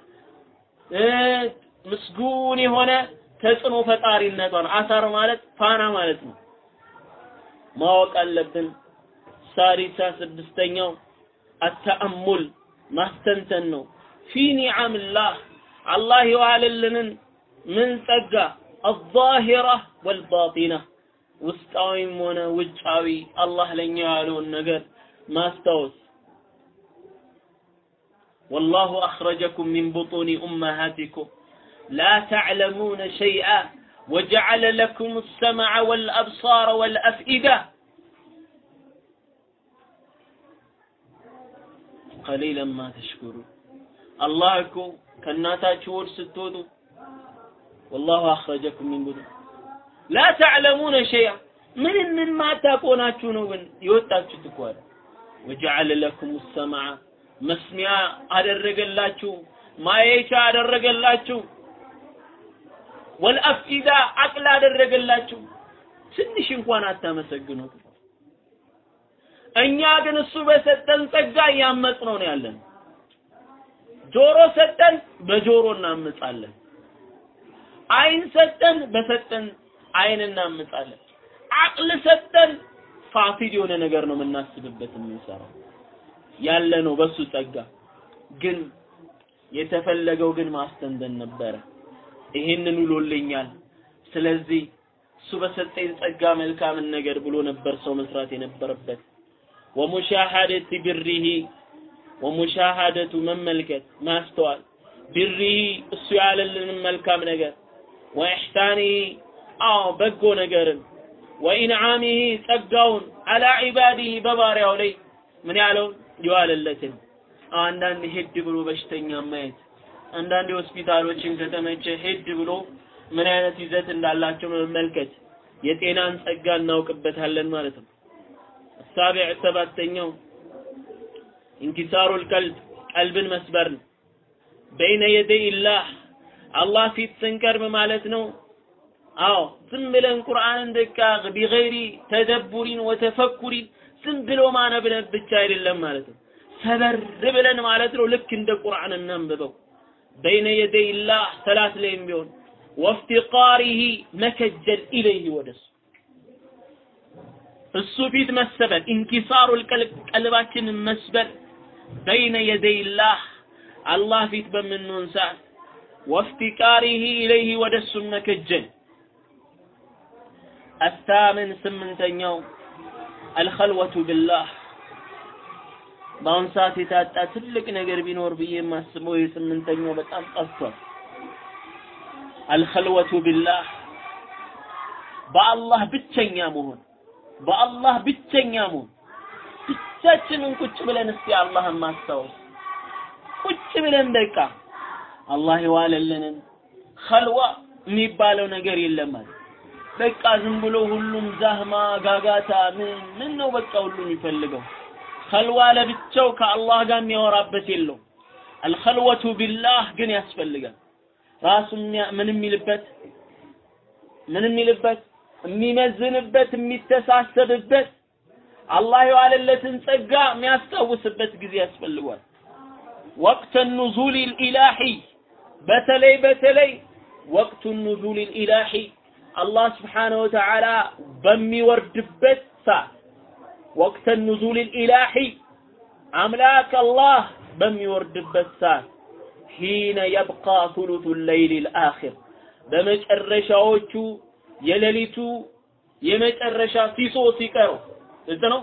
ምስጉን የሆነ ተጽዕኖ ፈጣሪነቷን አሳር ማለት ፋና ማለት ነው ማወቅ አለብን። ሳሪሳ ስድስተኛው አተአሙል ማስተንተን ነው። ፊ ኒዓምላህ አላህ የዋለልንን ምን ጸጋ አዛሂራ ወልባጢና ውስጣዊም ሆነ ውጫዊ አላህ ለኛ ያለውን ነገር ማስታወስ والله أخرجكم من بطون أمهاتكم لا تعلمون شيئا وجعل لكم السمع والأبصار والأفئدة ቀሊለን ማ ተሽኩሩ። አላህ እኮ ከእናታችሁ ሆድ ስትወጡ ወላሁ አኽረጀኩም ሚን ቡቱን ላ ተዕለሙነ ሸይአ ምንም የማታውቁ ሆናችሁ ነው ግን የወጣችሁት እኮ አለ። ወጀዐለ ለኩም ሰማዐ መስሚያ አደረገላችሁ፣ ማየቻ አደረገላችሁ፣ ወልአፍኢዳ አቅል አደረገላችሁ። ትንሽ እንኳን አታመሰግኑት። እኛ ግን እሱ በሰጠን ጸጋ እያመጽ ነው ያለን። ጆሮ ሰጠን በጆሮ እናምጻለን አይን ሰጠን በሰጠን አይን እናምጻለን አቅል ሰጠን ፋሲድ የሆነ ነገር ነው የምናስብበት የምንሰራው ያለ ነው በሱ ጸጋ። ግን የተፈለገው ግን ማስተንተን ነበረ። ይሄንን ውሎልኛል። ስለዚህ እሱ በሰጠኝ ጸጋ መልካምን ነገር ብሎ ነበር ሰው መስራት የነበረበት ወሙሻሃደት ብሪሂ ወሙሻሃደቱ መመልከት ማስተዋል። ብሪሂ እሱ ያለልንን መልካም ነገር። ወኢሕሳኒሂ አዎ በጎ ነገርን። ወኢንዓሚሂ ጸጋውን። አላ ዒባዲሂ በባሪያው ላይ ምን ያለውን የዋለለትን። አንዳንድ ሄድ ብሎ በሽተኛ ማየት። አንዳንድ ሆስፒታሎችን ከተመቸ ሄድ ብሎ ምን አይነት ይዘት እንዳላቸው መመልከት። የጤናን ጸጋ እናውቅበታለን ማለት ነው። سابع ሰባተኛው انكسار القلب ቀልብን መስበር ነው። بين يدي الله አላህ ፊት ስንቀርብ ማለት ነው። አዎ ዝም ብለን ቁርአንን ደቃ بغير تدبر وتفكر ዝም ብሎ ማነብነብ ብቻ አይደለም ማለት ነው። ሰበር ብለን ማለት ነው። ልክ እንደ ቁርአን እናንብበው። بين يدي الله ሰላት ላይም ቢሆን وافتقاره መከጀል እሱ ፊት መሰበር انكسار ال ቀልባችን መስበር። بين يدي الله አላህ ፊት በምንሆን ሰዓት وافتقاره إليه ወደ እሱም መከጀል الثامن ስምንተኛው الخلوة بالله። በአሁን ሰዓት የታጣ ትልቅ ነገር ቢኖር ብዬ የማስበው የስምንተኛው በጣም ጠፍቷል። አልኸልወቱ ቢላህ በአላህ ብቸኛ መሆን። በአላህ ብቸኛ መሆን። ብቻችንን ቁጭ ብለን እስቲ አላህን ማስታወስ። ቁጭ ብለን በቃ አላህ የዋለልንን ኸልዋ የሚባለው ነገር የለም ማለት በቃ ዝም ብሎ ሁሉም ዛህማ ጋጋታ ምን ምን ነው በቃ ሁሉም የሚፈልገው? ኸልዋ ለብቻው ከአላህ ጋር የሚያወራበት የለው አልኸልወቱ ቢላህ ግን ያስፈልጋል። ራሱ ምን የሚልበት ምን የሚልበት የሚመዝንበት የሚተሳሰብበት አላህ የዋለለትን ጸጋ የሚያስታውስበት ጊዜ ያስፈልጓል ወቅተ ኑዙል ኢላሂ በተለይ በተለይ ወቅቱ ኑዙል ኢላሂ አላህ ስብሓነ ወተዓላ በሚወርድበት ሰዓት ወቅተ ኑዙል ኢላሂ አምላክ አላህ በሚወርድበት ሰዓት ሂነ የብቃ ثلث الليل الآخر በመጨረሻዎቹ የሌሊቱ የመጨረሻ ሲሶ ሲቀረው እዚህ ነው?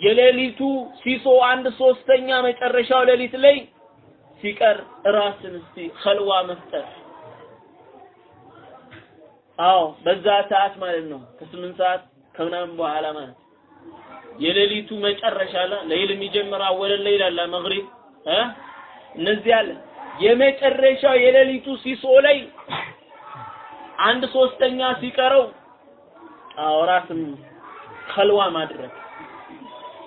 የሌሊቱ ሲሶ አንድ ሶስተኛ መጨረሻው ሌሊት ላይ ሲቀር ራስን እስቲ ኸልዋ መፍጠር። አዎ በዛ ሰዓት ማለት ነው። ከስምንት ሰዓት ከምናምን በኋላ ማለት የሌሊቱ መጨረሻ ላይ ለይል የሚጀምር አወለ ለይል አለ መግሪብ እ? እነዚህ አለ የመጨረሻው የሌሊቱ ሲሶ ላይ አንድ ሶስተኛ ሲቀረው አዎ ራስን ኸልዋ ማድረግ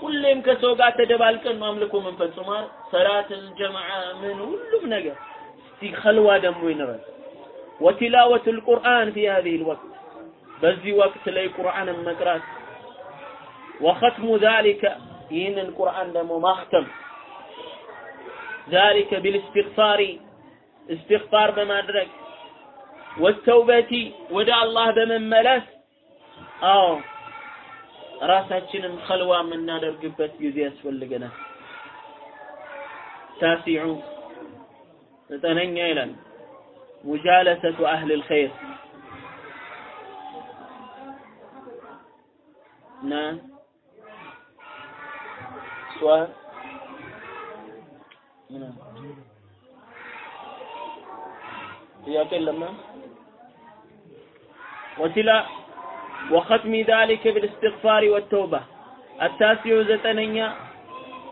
ሁሌም ከሰው ጋር ተደባልቀን ማምልኮ መንፈጽማል ሰላት ጀማዓ ምን ሁሉም ነገር እስቲ ኸልዋ ደግሞ ይኖራል وتلاوة القرآن في هذه الوقت በዚህ ወቅት ላይ ቁርአንን መቅራት وختم ذلك ይህንን ቁርአን ደግሞ ማክተም ذلك بالاستغفار استغفار በማድረግ والتوبة ወደ አላህ በመመለስ አዎ ራሳችንን ኸልዋ የምናደርግበት ጊዜ ያስፈልገናል ታሲዑ ዘጠነኛ ይላል ሙጃለሰቱ አህል ልኸይር نعم سؤال نعم ጥያቄ የለም وتلا وختم ذلك بالاستغفار والتوبة التاسع زتنيا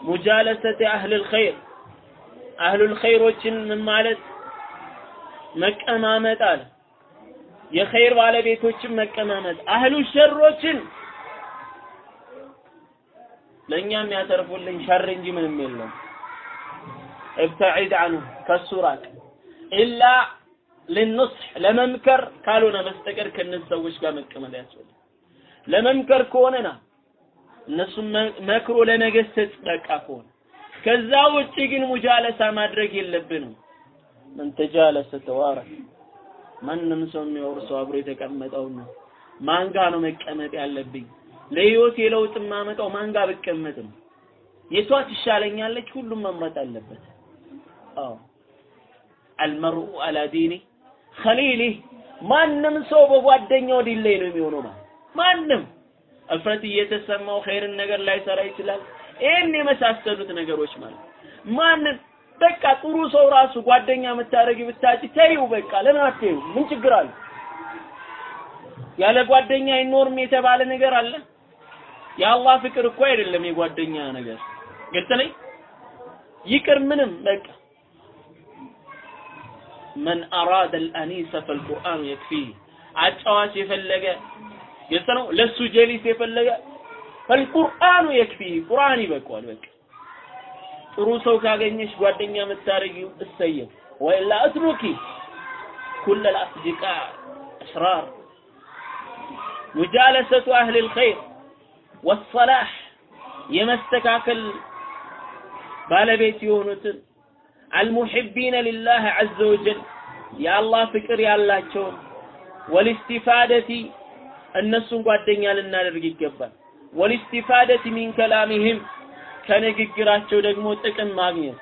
مجالسة أهل الخير أهل الخير وچن من ማለት መቀማመጥ አለ የኸይር ባለቤቶችን መቀማመጥ አህሉ ሸሮችን ለእኛ የሚያተርፉልን ሸር እንጂ ምንም የለም ابتعد عنه ከሱራቅ ኢላ ለንስህ ለመምከር ካልሆነ በስተቀር ከነዚህ ሰዎች ጋር መቀመጥ ያስፈልጋል። ለመምከር ከሆነና እነሱ መክሮ ለመገሰጽ በቃ ከሆነ ከዛ ውጪ ግን ሙጃለሳ ማድረግ የለብንም። ምን ተጃለሰ ተዋረክ ማንም ሰው የሚወርሰው አብሮ የተቀመጠውን ነው። ማንጋ ነው መቀመጥ ያለብኝ? ለህይወት የለውጥ ማመጣው ማንጋ ብቀመጥ ነው? የቷ ትሻለኛለች? ሁሉም መምረጥ አለበት። አዎ። አልመርኡ አላ ማንም ሰው በጓደኛው ዲላይ ነው የሚሆነው ማለት ማንም። እፍረት እየተሰማው ኸይርን ነገር ላይሰራ ይችላል። ይህን የመሳሰሉት ነገሮች ማለት ማንም። በቃ ጥሩ ሰው ራሱ ጓደኛ የምታደርጊ ብታጭ ተይው በቃ ለምን አትይው ምን ችግር አለ ያለ ጓደኛ አይኖርም የተባለ ነገር አለ? የአላህ ፍቅር እኮ አይደለም የጓደኛ ነገር። ግልጽ ነኝ ይቅር ምንም በቃ መን አራደ አልአኒሰ ፈልቁርአኑ የክፊህ አጫዋች የፈለገ ግልጽ ነው? ለሱ ጀሊስ የፈለገ ፈልቁርአኑ የክፊ። ቁርአን ይበቃዋል በቃ። ጥሩ ሰው ካገኘሽ ጓደኛ የምታደርጊው እሰየው። ወይላ እትሩኪ ኩለ ልአስዲቃ እስራር ሙጃለሰቱ አህል ልኸይር ወሰላህ። የመስተካከል ባለቤት የሆኑትን አልሙሕቢነ ሊላህ ዐዘ ወጀል የአላህ ፍቅር ያላቸውን ወልስቲፋደቲ እነሱን ጓደኛ ልናደርግ ይገባል። ወልስቲፋደቲ ሚን ከላሚህም ከንግግራቸው ደግሞ ጥቅም ማግኘት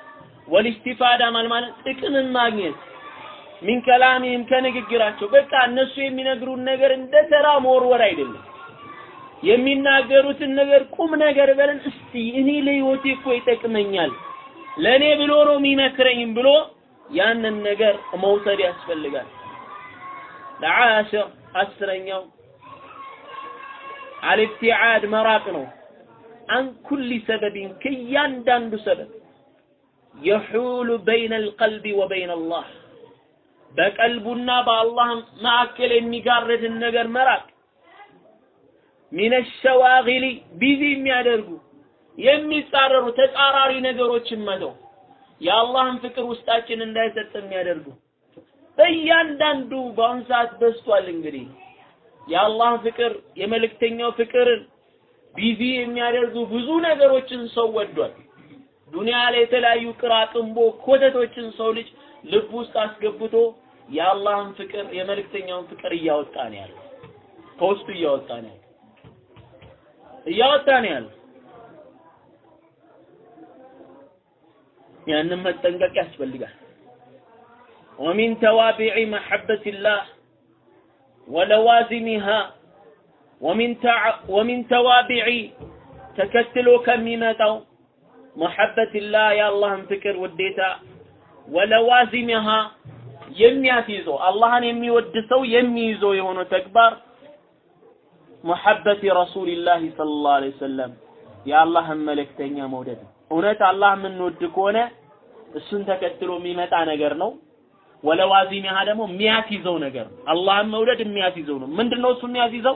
ወልስቲፋዳ ማለት ጥቅምን ማግኘት ሚን ከላሚህም ከንግግራቸው በቃ እነሱ የሚነግሩን ነገር እንደ ተራ መወርወር አይደለም። የሚናገሩትን ነገር ቁም ነገር በለን እስቲ እኔ ለህይወቴ እኮ ይጠቅመኛል ለእኔ ብሎ ነው የሚመክረኝም ብሎ ያንን ነገር መውሰድ ያስፈልጋል። ለዓሽር አስረኛው አልብቲዓድ መራቅ ነው። አን ኩሊ ሰበቢን ከእያንዳንዱ ሰበብ የሑሉ በይነ አልቀልቢ ወበይነ አላህ በቀልቡና በአላህ መካከል የሚጋርድን ነገር መራቅ ሚነ ሸዋጊሊ ቢዚ የሚያደርጉ የሚጻረሩ ተጻራሪ ነገሮችን መተው የአላህን ፍቅር ውስጣችን እንዳይሰጥ የሚያደርጉ በእያንዳንዱ በአሁን ሰዓት በዝቷል። እንግዲህ የአላህ ፍቅር የመልእክተኛው ፍቅርን ቢዚ የሚያደርጉ ብዙ ነገሮችን ሰው ወዷል። ዱንያ ላይ የተለያዩ ቅራቅንቦ ኮተቶችን ሰው ልጅ ልብ ውስጥ አስገብቶ የአላህን ፍቅር የመልእክተኛውን ፍቅር እያወጣ ነው ያለው። ከውስጡ እያወጣ ነው ያለው እያወጣ ነው ያለው። ያንን መጠንቀቅ ያስፈልጋል። ወሚን ተዋቢዕ መሐበትላህ ወለዋዚሚሃ ወሚን ተዋቢዕ ተከትሎ ከሚመጣው መሐበትላህ የአላህን ፍቅር ውዴታ ወለዋዚሚሃ የሚያስይዘው አላህን የሚወድ ሰው የሚይዘው የሆነው ተግባር መሐበቲ ረሱሊላህ ሰለላሁ ዐለይሂ ወሰለም የአላህን መልእክተኛ መውደድ ነው። እውነት አላህ የምንወድ ከሆነ እሱን ተከትሎ የሚመጣ ነገር ነው። ወለዋዚሚሃ ደግሞ የሚያስይዘው ነገር ነው። አላህን መውደድ የሚያስይዘው ነው። ምንድነው እሱ የሚያስይዘው?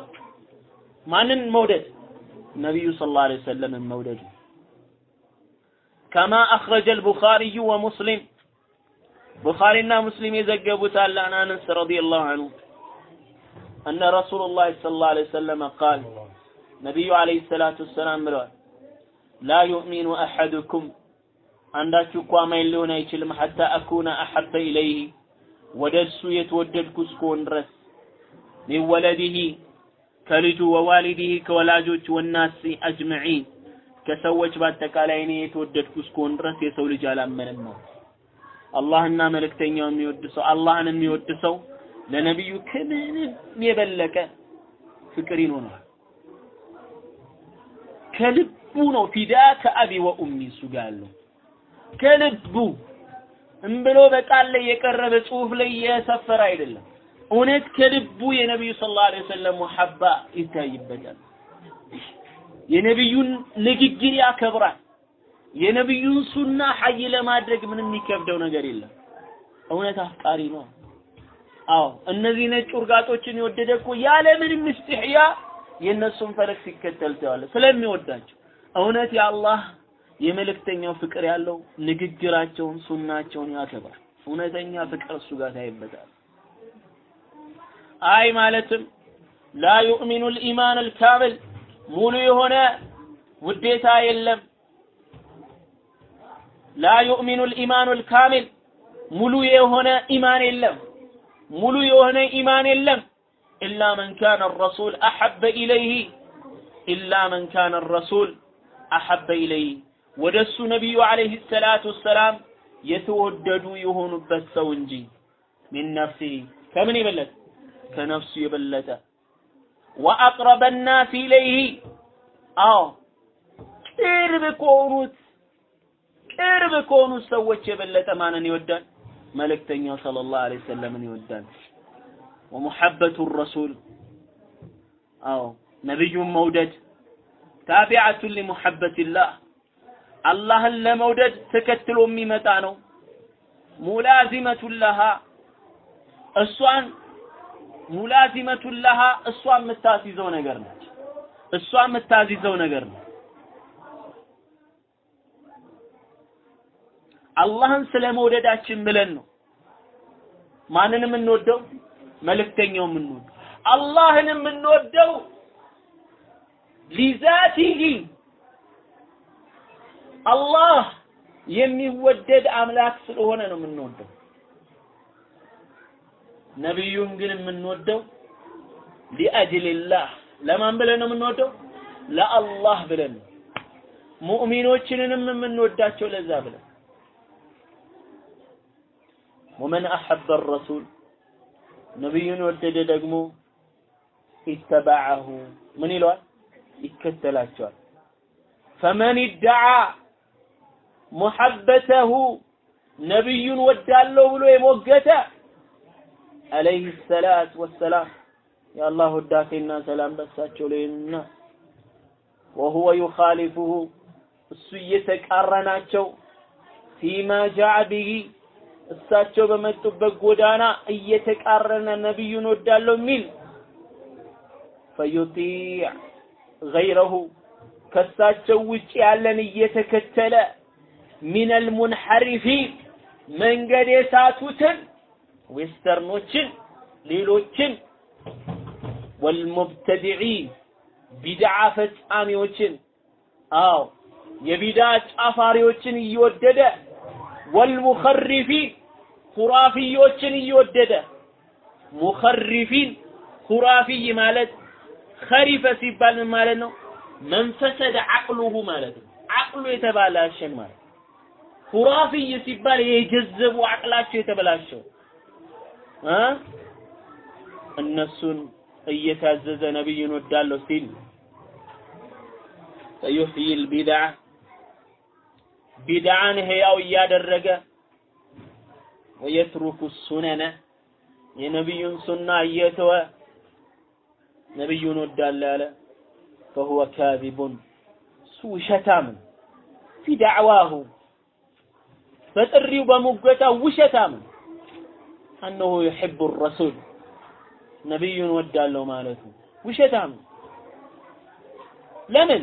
ማንን መውደድ? ነቢዩ ሰለላሁ ዐለይሂ ወሰለምን መውደድ ከማ አኽረጀ አልቡኻሪዩ ወሙስሊም ቡኻሪና ሙስሊም የዘገቡት አለ አን አነስ ረዲየላሁ ዐንሁ أن رسول الله صلى الله عليه وسلم قال نبي عليه الصلاة والسلام ብለዋል ላ ዩእሚኑ አሐድኩም አንዳችሁ እኮ አማኝ ሊሆን አይችልም ሐታ አኩነ አሐበ ኢለይህ ወደ እሱ የተወደድኩ እስክሆን ድረስ ሚን ወለዲህ ከልጁ ወዋሊዲህ ከወላጆች ወናሲ አጅመዒን ከሰዎች በአጠቃላይ እኔ የተወደድኩ እስክሆን ድረስ የሰው ልጅ አላመንም ነው። አላህና መልእክተኛው የሚወድ ሰው አላህን የሚወድ ሰው ለነቢዩ ከምንም የበለቀ ፍቅር ይኖረዋል። ከልብ ነው ፊዳ ከአቢ ወኡሚ እሱ ጋር ያለው ከልቡ እምብሎ በቃል ላይ የቀረበ ጽሁፍ ላይ የሰፈረ አይደለም። እውነት ከልቡ የነቢዩ ሰለላሁ ዐለይሂ ወሰለም ሙሐባ ይታይበታል። የነቢዩን ንግግር ያከብራል። የነቢዩን ሱና ሐይ ለማድረግ ምንም የሚከብደው ነገር የለም። እውነት አፍቃሪ ነው። አዎ እነዚህ ነጭ ውርጋጦችን የወደደ እኮ ያለ ምንም እስትሕያ የእነሱን ፈለግ ሲከተል ታያለህ፣ ስለሚወዳቸው እውነት የአላህ የመልእክተኛው ፍቅር ያለው ንግግራቸውን ሱናቸውን ያከብራል። እውነተኛ ፍቅር እሱ ጋር ታይበታል። አይ ማለትም ላ ዩእሚኑ ልኢማን አልካምል ሙሉ የሆነ ውዴታ የለም። ላ ዩእሚኑ ልኢማኑ አልካሚል ሙሉ የሆነ ኢማን የለም። ሙሉ የሆነ ኢማን የለም። ኢላ መን ካነ ረሱል አሐበ ኢለይህ ኢላ መን ካነ ረሱል አሐበ ኢለይህ ወደ እሱ ነቢዩ ዓለይሂ ሰላቱ ወሰላም የተወደዱ የሆኑበት ሰው እንጂ ሚን ነፍሲህ ከምን የበለጠ ከነፍሱ የበለጠ ወአቅረበ ናስ ኢለይህ አዎ ቅርብ ከሆኑት ቅርብ ከሆኑት ሰዎች የበለጠ ማንን ይወዳል? መልእክተኛው ሰለላሁ ዐለይሂ ወሰለምን ይወዳል። ወሙሐበቱ ረሱል አዎ ነቢዩን መውደድ ታቢዓቱን ሊሙሐበቲላህ አላህን ለመውደድ ተከትሎ የሚመጣ ነው። ሙላዚመቱን ለሃ እሷን ሙላዚመቱን ለሃ እሷን የምታስይዘው ነገር ነች። እሷ የምታዚዘው ነገር ነው። አላህን ስለ መውደዳችን ብለን ነው ማንን የምንወደው? መልእክተኛው የምንወደው አላህን የምንወደው ሊዛቲሂ አላህ የሚወደድ አምላክ ስለሆነ ነው የምንወደው። ነቢዩን ግን የምንወደው ሊአጅልላህ ለማን ብለን ነው የምንወደው? ለአላህ ብለን ነው። ሙእሚኖችንንም የምንወዳቸው ለዛ ብለን ወመን አሐበ ረሱል ነቢዩን ወደደ ደግሞ ኢተባዐሁ ምን ይለዋል? ይከተላቸዋል። ፈመን ይደዓ ሙሐበተሁ ነቢዩን ወዳለው ብሎ የሞገተ አለይህ ሰላት ወሰላም የአላህ ውዳሴና ሰላም በሳቸው ላይና وهو يخالفه እሱ እየተቃረናቸው فيما جاء به እሳቸው በመጡበት ጎዳና እየተቃረነ ነቢዩን እወዳለው የሚል فيطيع غيره ከሳቸው ውጭ ያለን እየተከተለ من المنحرفين መንገድ የሳቱትን western ኦችን ሌሎችን ወልሙብተዲዒን ቢድዓ ፈጻሚዎችን አዎ የቢድዓ ጫፋሪዎችን እየወደደ ወልሙኸሪፊን ሁራፊዮችን እየወደደ ሙኸሪፊን ሁራፊይ ማለት ኸሪፈ ሲባል ምን ማለት ነው? መንፈሰደ አቅሉሁ ማለት ነው። አቅሉ የተባላሸን ማለት ሁራፊይ ሲባል የጀዘቡ አቅላቸው የተበላሸው እ እነሱን እየታዘዘ ነብዩን ወዳለሁ ሲል ፈዩሕይል ቢድዓ ቢድዓን ህያው እያደረገ ወየትሩኩ ሱነነ የነቢዩን ሱና እየተወ ነቢዩን ወዳለሁ ያለ ፈሁወ ካዚቡን እሱ ውሸታም ዳዕዋሁ በጥሪው በሙገታው ውሸታም አነሁ ዩሕቡ ረሱል ነቢዩን ወዳለሁ ማለቱ ውሸታም ለምን?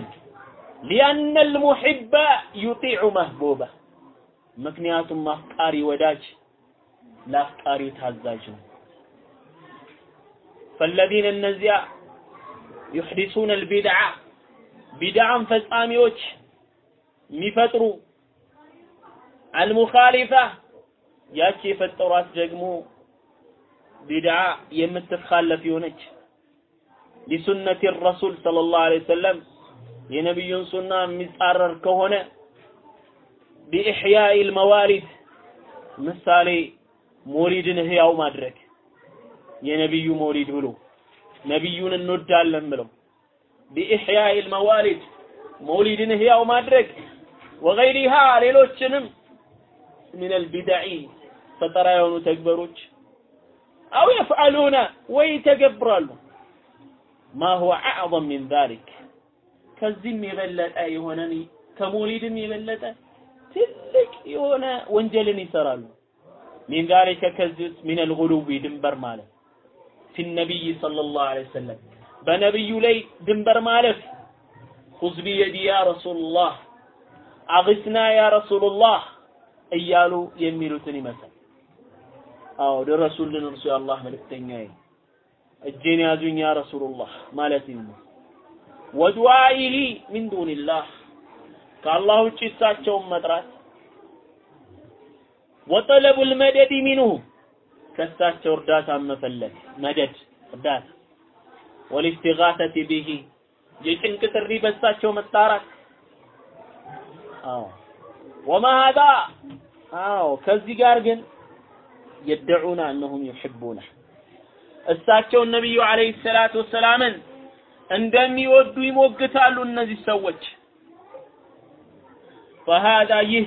ሊአነ ልሙሕበ ዩጢዑ መህቡበ ምክንያቱም አፍቃሪ ወዳጅ ለአፍቃሪው ታዛዥ ነው። ፈለዚነ ዩሕዲሱነ ልቢድዓ። ቢድዓን ፈጻሚዎች የሚፈጥሩ አልሙኻሊፋ ያቺ የፈጠሯት ደግሞ ቢድዓ የምትኻለፍ የሆነች። ሊሱነቲ ረሱል ሰለላሁ ዐለይሂ ወሰለም የነቢዩን ሱና የሚጻረር ከሆነ ቢኢሕያኢ ልመዋሊድ ምሳሌ ሞሊድን ህያው ማድረግ። የነቢዩ ሞሊድ ብሎ ነቢዩን እንወዳለን ብለው። ቢኢሕያኢ ልመዋሊድ መውሊድን ህያው ማድረግ ወገይሪሃ ሌሎችንም ምን አልቢድዒ ፈጠራ የሆኑ ተግበሮች። አው የፍዓሉነ ወይ ይተገብራሉ ማ ሁወ አዕظም ሚን ዛሊክ ከዚህም የበለጠ የሆነን ከሞሊድም የበለጠ ትልቅ የሆነ ወንጀልን ይሰራሉ። من ذلك ከዚህ ውስጥ الغلو ድንበር ማለት في النبي صلى الله عليه وسلم። በነቢዩ ላይ ድንበር ማለፍ። خذ بيدي يا رسول الله أغثنا يا رسول الله እያሉ የሚሉትን ይመስል አዎ ድረሱልን እርሱ የአላህ መልእክተኛዬ። እጄን ያዙኝ يا رسول الله ማለት ይመስል ودعائه من دون الله ከአላህ ውጭ እሳቸውን መጥራት። ወጠለቡል መደድ ሚንሁ ከእሳቸው እርዳታ መፈለግ መደድ እርዳታ። ወልስቲጋሰቲ ቢሂ የጭንቅ ጥሪ በእሳቸው መጣራት። አዎ። ወማ አዎ። ከዚህ ጋር ግን የደዑና እነሁም ዩሕቡነ እሳቸውን ነቢዩ ዓለይሂ ሰላቱ ወሰላምን እንደሚወዱ ይሞግታሉ እነዚህ ሰዎች። ፈሃዛ ይህ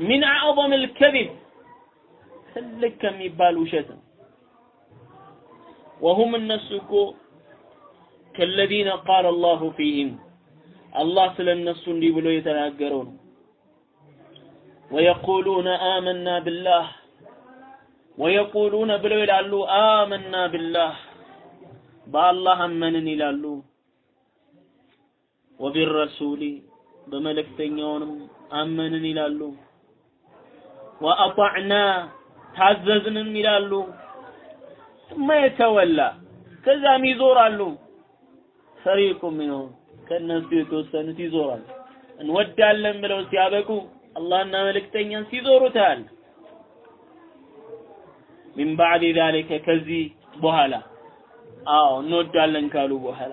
ሚን አዕظም ልከዚብ ትልቅ ከሚባል ውሸት ነው። ወሁም እነሱ እኮ ከለዚነ ቃለ አላሁ ፊህም አላህ ስለ እነሱ እንዲህ ብሎ የተናገረው ነው። ወየቁሉነ አመና ብላህ ወየቁሉነ ብለው ይላሉ አመና ብላህ በአላህ አመንን ይላሉ። ወቢረሱሊ በመልእክተኛውንም አመንን ይላሉ። ወአጣዕና ታዘዝንም ይላሉ። ثم የተወላ ከዛም ይዞራሉ። ፈሪቁ ሚንሁም ከእነሱ የተወሰኑት ይዞራሉ። እንወዳለን ብለው ሲያበቁ አላህና መልእክተኛን ሲዞሩ ታያለህ። ሚን ባዕድ ዛሊከ ከዚህ በኋላ አዎ እንወዳለን ካሉ በኋላ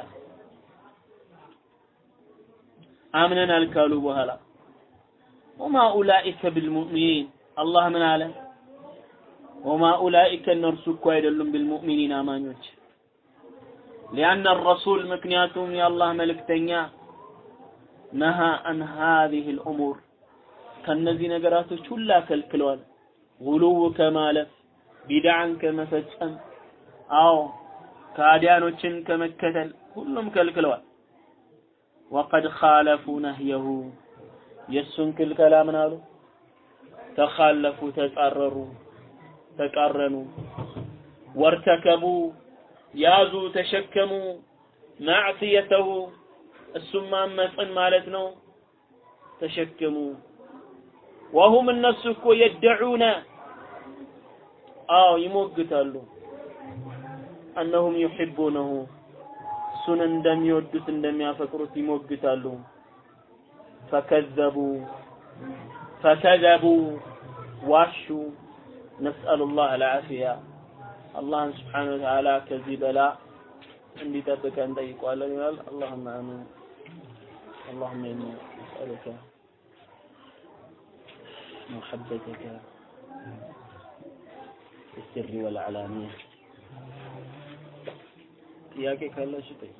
አምነናል ካሉ በኋላ ወማ ኡላኢከ ቢልሙእሚኒን አላህ ምን አለ? ወማ ኡላኢከ እነርሱ እኮ አይደሉም ቢልሙእሚኒን አማኞች ሊአነ ረሱል ምክንያቱም የአላህ መልእክተኛ ነሃ አን ሃዚህ ልእሙር ከእነዚህ ነገራቶች ሁላ ከልክለዋል። ጉሉው ከማለፍ ቢድዓን ከመፈጸም አዎ ከአዲያኖችን ከመከተል ሁሉም ከልክለዋል። ወቀድ ኻለፉ ነህየሁ የእሱን ክልከላ ምን አሉ? ተኻለፉ፣ ተጻረሩ፣ ተቃረኑ። ወርተከቡ ያዙ፣ ተሸከሙ ማዕስየተሁ እሱም ማመፅን ማለት ነው። ተሸከሙ ወሁም እነሱ እኮ የደዑነ አዎ ይሞግታሉ አነሁም ዩሒቡነሁ እሱን እንደሚወዱት እንደሚያፈቅሩት ይሞግታሉ። ፈከዘቡ ፈከዘቡ ዋሹ። ነስአሉላህ አልዓፊያ አላህን ስብሓነ ወተዓላ ከዚህ በላ እንዲጠብቀን እንጠይቋለን ይላል። አላሁመ አሚን። اللهم إني أسألك محبتك في السر والعلانية ጥያቄ ካላችሁ ጠይቁ።